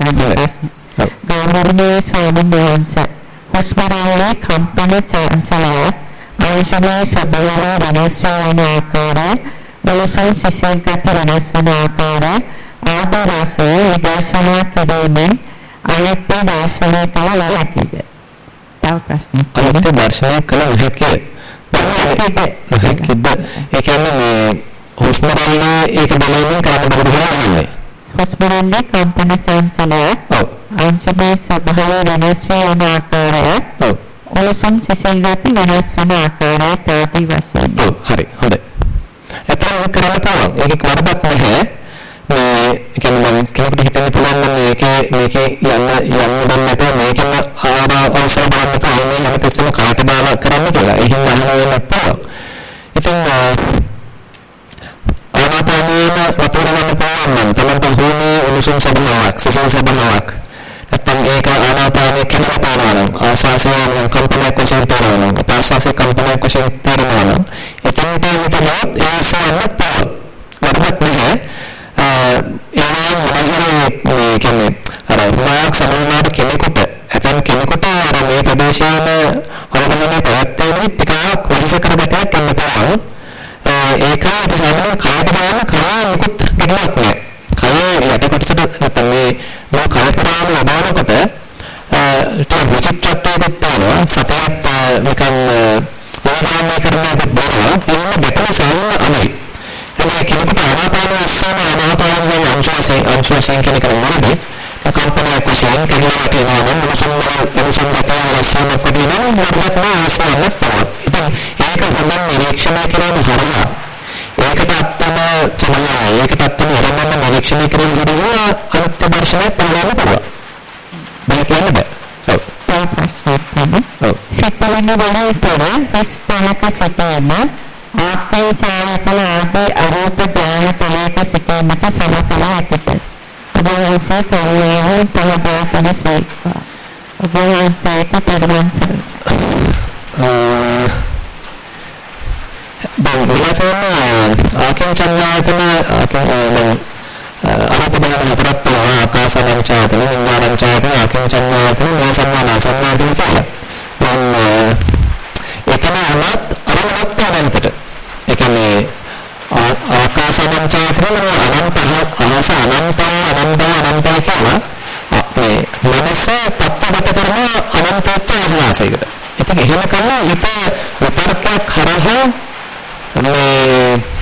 සාරයන්. ගෞරවනීය ස්වාමීන් වහන්සේ හොස්පිටලේ කම්පන චංචලය ආයුෂමය සබලව වෙනස් වන ආකාරය බලසන් සිසිල් ගත වෙනස් වන ආකාරය ආදරසෝ විදර්ශනා කිරීමෙන් අනිත්‍ය දර්ශනය කළ හැකිද? තව ප්‍රශ්නයක්. අනිත්‍ය දර්ශනය කළ හැකිද? හැකිද? ඒ කියන්නේ මේ හුස්ම ගන්න ඒක බලමින් කරන්න පුළුවන් හුස්ම ගන්න කම්පන චංචලය. ඔව්. අංශමේ ස්වභාවය වෙනස් වන ආකාරය. ඔව්. ඔලසම් සිසිල් ගති වෙනස් වන ආකාරය තවටි වශයෙන්. ඔව් හරි හොඳයි. එතන කරන්න පුළුවන්. ඒක වරදක් නැහැ. මේ කියන්නේ මම කෙනෙකුට හිතන්න පුළුවන් නම් මේකේ මේකේ යන්න යන්න දෙන්න නැතුව මේකම අවසර බලන්න තමයි හැමතිස්සෙම කාට දාලා කරන්න කියලා. එහෙම අහන වෙන්න පුළුවන්. ඉතින් ආනාපානේන වතුර ගන්න පුළුවන් නම් තමන්ට හුනේ උණුසුම් සබනාවක්, සිසිල් සබනාවක්. නැත්නම් ඒක ආනාපානයේ කෙනෙක් පානවා නම් ආස්වාසය කම්පනයක් වශයෙන් පානවා නම් ප්‍රාස්වාසය කම්පනයක් වශයෙන් පානවා නම් එතනට හිතනොත් ඒ සමන්න පුළුවන්. වරදක් නැහැ. ඒ කියන්නේ අර මාක් සමානවට කෙනෙකුට ඇතන් කෙනෙකුට අර මේ ප්‍රදේශයේම හොරගමනේ පැවැත්වෙන්නේ ටිකක් වෙනස කරගතයක් ගන්න පුළුවන්. ඒක අපි සාමාන්‍යයෙන් කාට බලන කලා මුකුත් ගන්නක් නෑ. කලේ යට කොටසට නැත්නම් මේ මම කල්පනාව ලබනකොට ටික විචිත්‍රත්වයක් තියෙනවා. සතයක් නිකන් වහාමය කරන බව එහෙම දෙකම සාමාන්‍ය අමයි. ඒ කෙනෙකුට ආනාපාන අස්සන ආනාපානයේ අංශයෙන් අංශයෙන් කියන එක මොනවද? කල්පනා කුසලෙන් කරනවා කියනවා නම් මොසම් මොසම් බතන රසන පදිනවා මොකක්ද ආසන්න පවත්. ඉතින් ඒක හොඳ නිරීක්ෂණය කිරීම හරහා ඒකට අත්තම චලනය ඒකට අත්තම ඉරමන්න නිරීක්ෂණය කිරීම හරහා අන්ත දර්ශනය පහළම පුළුවන්. බෑ කියන්න බෑ. ඔව්. සිතවන්න බලතර හස්තනක සිටීම ආපේ ඡායකල ආදී අරූප ඥාන තලයක සිටීමට සමතල ඇතිත. ඔබ වහන්සේ කෝලයෙන් තවදාපන සේක්වා. ඔබ වහන්සේට පරමංසර. බංගලතන ආකෙන් චන්නාතන ආකෙන් අරූප ඥාන හතරක් තියෙනවා ආකාසානං ඡායතන විඥානං ඡායතන ආකෙන් චන්නාතන මේ සම්මාන සම්මාදින කියලා. මම එතන අනත් අරමුණක් අනන්තට ඒ කියන්නේ ආකාසමං චෛත්‍රවල අනන්ත අහස අනන්ත අනන්ත අනන්ත කියලා මේ මනස තත්ත්වගත කරන අනන්ත චෛතසිකයකට. ඉතින් එහෙම කළා හිත විතරකයක් හරහා මේ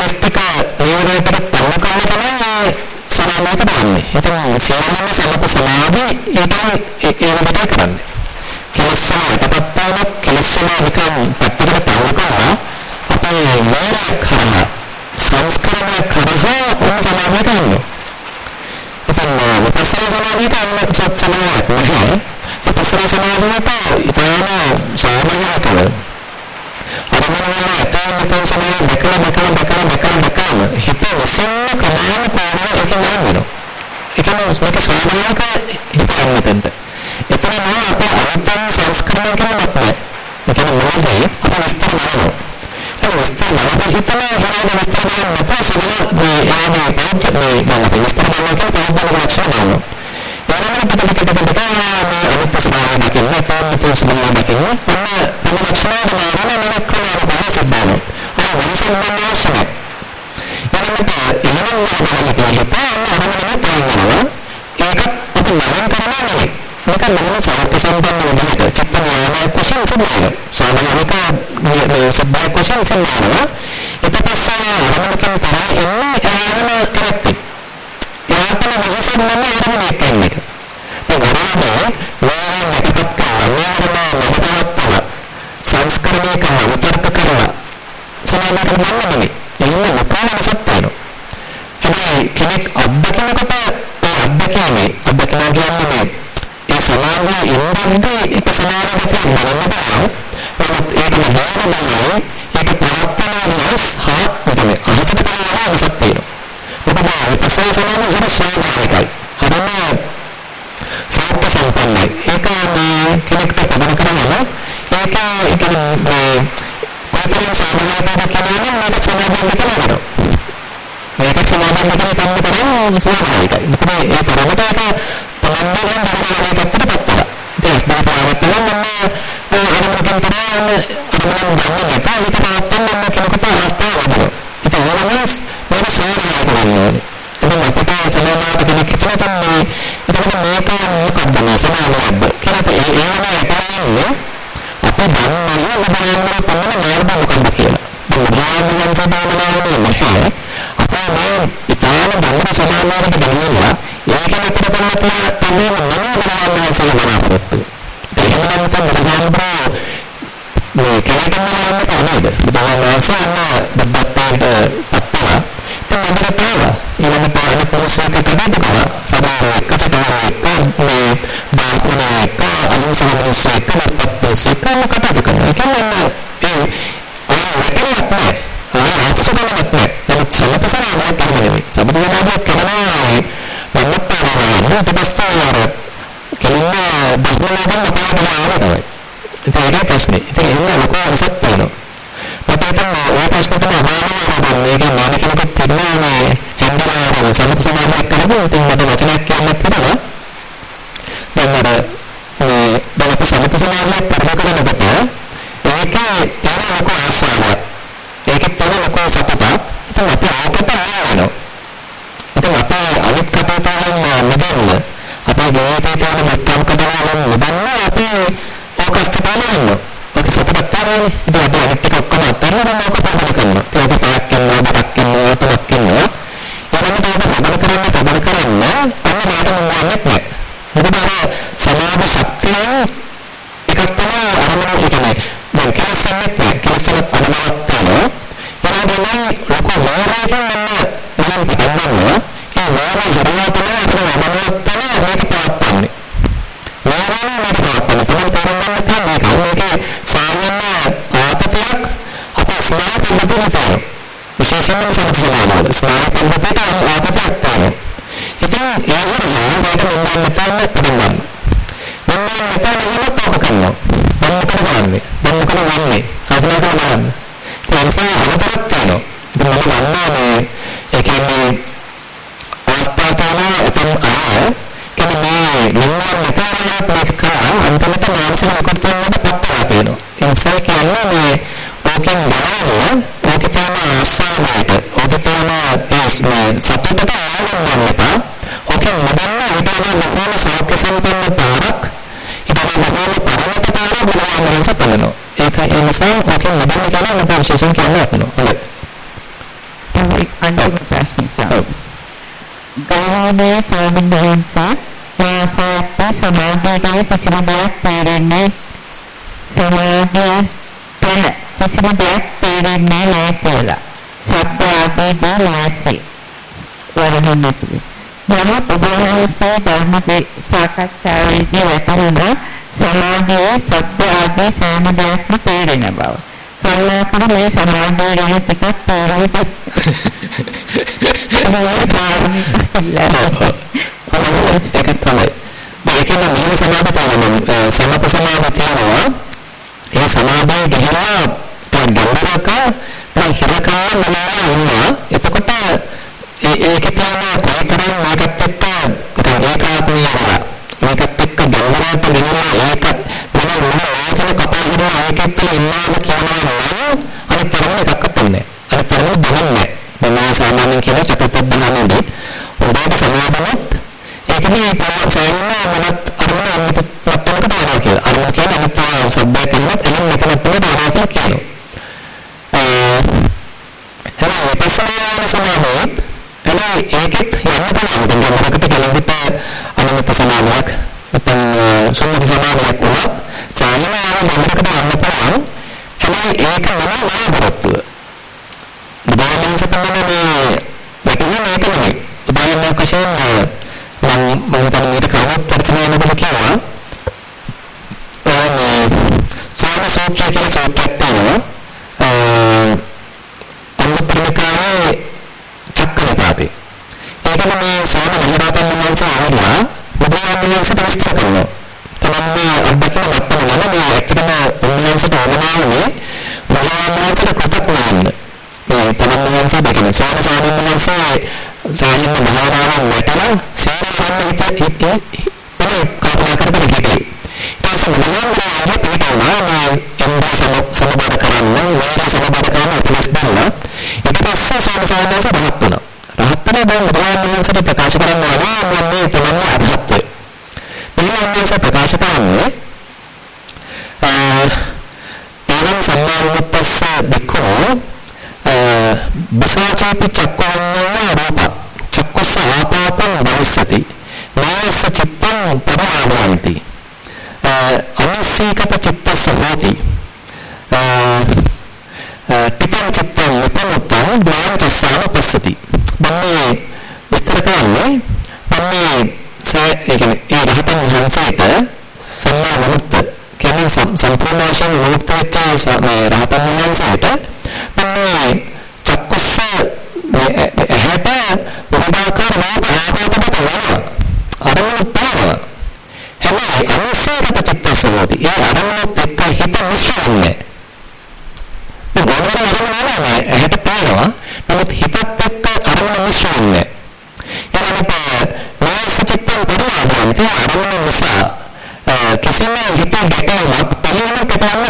කෙස්ටික නිරෝධයට තම කරන තමයි සමානකට බලන්නේ. ඉතින් සියල්ලම සලක සමාධි ඒක ඒ වෙනකට කරන්නේ. කෙලස්සම යටපත් කෙලස්සම නිකන් පැත්තකට තවනවා අපේ මනස කරා සංස්කරණය කරා ඔය සමාධිය කරනවා. ඉතින් විපස්සනා සමාධිය කරන සත්‍යමාවක් නැහැ. විපස්සනා සමාධියට ඉතාලම සාමාන්‍යකව අරමුණ වල ඇත මෙතන සමාන දැකලා දැකලා දැකලා දැකලා දැකලා හිත විසින්න ක්‍රමයෙන් කොහොමද ඒක නෑනවා. ඒක නම් මේක සාමාන්‍යක හිතන්න මෙතනට. එතන නෑ අපේ අන්තම් සංස්කරණය කරන්නත් නෑ. ඒ කියන්නේ මොනවද අපේ විස්තර කරනවා. ඒ විස්තර කරන හිතන හරියට විස්තර කරන නැතුව සමහර මේ යාමේ පංච මේ මම විස්තර කරනවා කියන පංච ලක්ෂණ ගන්නවා. යාමේ පිට පිට පිට පිට මේ අනිත් ස්වභාවය දකින්න, තාමිත ස්වභාවය දකින්න, අන්න පල ලක්ෂණ ගන්නවා නේද කරනවා සිද්ධාන. අර වංශමනාශය. යාමේ එනවා නම් හිත අරමුණේ තියෙනවා. ඒක අපි මනන් කරනවා නෙවෙයි. මේක මොන සාර්ථක සම්පන්න වෙනකට චිත්ත ඥානයක් වශයෙන් සිදුවෙනවා. සාමාන්‍යක මේ සබ්බයක් වශයෙන් සිදුවෙනවා. ඊට පස්සේ අරමුණකින් තරහ එන්නේ ආරම කරත්තේ. යාතන මොහොතෙන් මම අරමුණක් කියන්නේ. ඒ වගේම වාරයකට කරනවා සංස්කරණය කරනවා විතර්ක කරනවා සමානකට නෙමෙයි. එන්නේ මොකක්ද සත්‍යනෝ. හැබැයි කෙනෙක් අත්දකිනකොට ඒ අත්දැකීමේ අත්දකිනා කියන්නේ ඒ සමාධිය ඉන්නන්නේ ඒක සමාධියට බලනවා. ඒක නෑනේ ඒක えっと、生存のヘルシーが徘徊。あれも、そういった先端内、英会話に気に入ってたまらくなの？英会話をいかに、えー、こういった練習を学ぶだけなら、まだその分だけなの。私も学んでくれたんだから、そうなんだ。これ、えっと、学びが、学んでるんだから、学ってるだったら。で、だから、学んだら、అభినందనలు ఇతర అర్థం నమ్మకం ఆస్తా ఉండదు ఇది ఎవరైనా ඒක ස්දාපාවතම මම අරමුණකින් තමයි අරමුණ ගන්න එක ඒක තාත්තම මම කෙනෙකුට අවස්ථාවක් දෙනවා. ඒක ඕනමස් මම සාරායි කරන්නේ. ඒක අපිට සමානව කෙනෙක් හිතලා තමයි එතකොට මේක මොකක්ද මේ සමානවද කියලා ඒ ඒවනේ අපන්නේ අපි දන්නවා උදාහරණ පමණ මාර්ග මොකක්ද කියලා. උදාහරණ සමානවනේ නැහැ. අපේ මේ ඉතාලි බංග සමානවකට බලනවා ඒක විතර තමයි තමයි මනෝමය සලකනකොට. එහෙනම් තමයි බුදුහාමුදුරුවෝ මේ කේතනවන්න තමයි බුදුහාමුදුරුවෝ බබ්බත්තාට පත්තා. තමයි පාවා. ඊළඟ පාන පොසක කඩදකව. රබාර කසටාරේ මේ බාකුණේ කා අන්සාරසේ කපත්තේ කඩදකව. කියන්නේ ඒ අය වෙන්නේ ආ අපසකමක් නෑ. නමුත් සමතසනාවක් තමයි. සමතසනාවක් කරනවා මන්නපාරම ඊට පස්සේ අර කෙලින්ම බහුලවම පාඩම ඉතින් ප්‍රශ්නේ. ඉතින් එහෙම ලොකු අරසක් තියෙනවා. මට හිතෙනවා ඔය ප්‍රශ්න තමයි අමාරුම මේක මානසිකව තියෙනවා හැන්දලා සමත සමාධියක් කරලා ඉතින් මට වචනයක් කියන්න පුළුවන්. දැන් අර මේ බලපෑම සමත සමාධියක් ප්‍රබල කරනකොට ඒකේ තියෙන ලොකු ආශාවක්. ඒකේ තියෙන ලොකු සතුටක්. ඉතින් අපි ආකට ආවනවා. ඉතින් අපේ අනිත් කටයුතු වලින් මෙදන්න අපේ ජීවිතේ තියෙන මට්ටම් කඩවලින් මෙදන්න අපි ඕකස්ට බලන්න. ඔක සතුටක් තමයි. ඉතින් අපි අනිත් එක ඔක්කොම අත්හැරලා ඕක පහල කරනවා. ඒක පාක් කරනවා, බඩක් කරනවා, තුනක් කරනවා. ඊළඟට ඒක පහල කරන්න, පහල කරන්න අන්න මාට මොනවත් නැහැ. මොකද අර සමාධි ශක්තිය එකක් තමයි අරමුණ කියන්නේ. දැන් කෙලෙසන්නේ නැහැ. කෙලෙසනත් අරමුණක් තියෙනවා. ඊළඟට සබ්බේ කියනවත් එහෙනම් මෙතන තියෙන බාහිර කියනවා. එහෙනම් විපස්සනා සමාධිය එනවා ඒකෙත් යන්න පුළුවන්. දැන් මොකක්ද කියලා හිතා අනුමත සමාධියක් නැත්නම් සම්මත සමාධියක් Without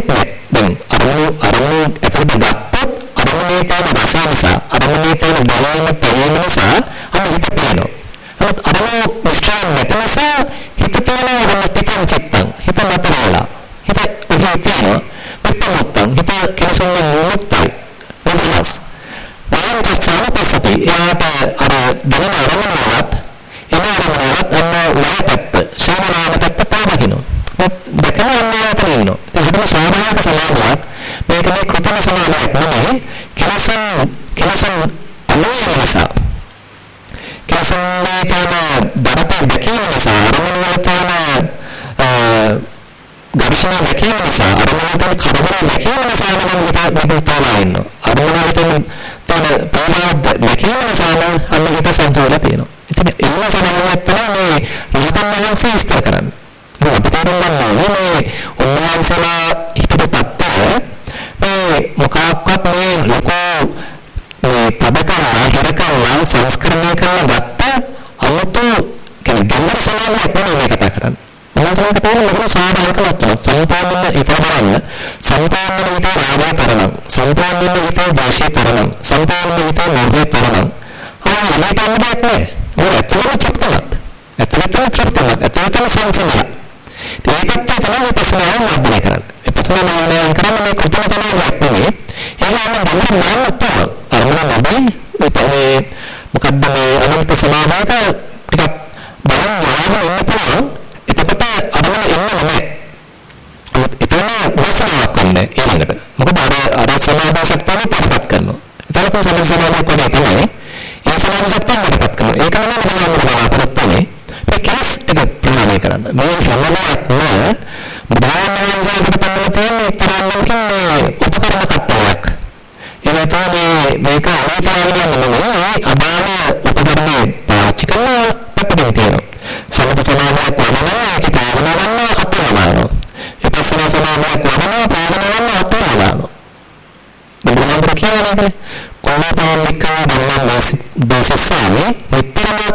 collaborare con la Repubblica della Bosesani e per la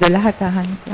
12ට අහන්න.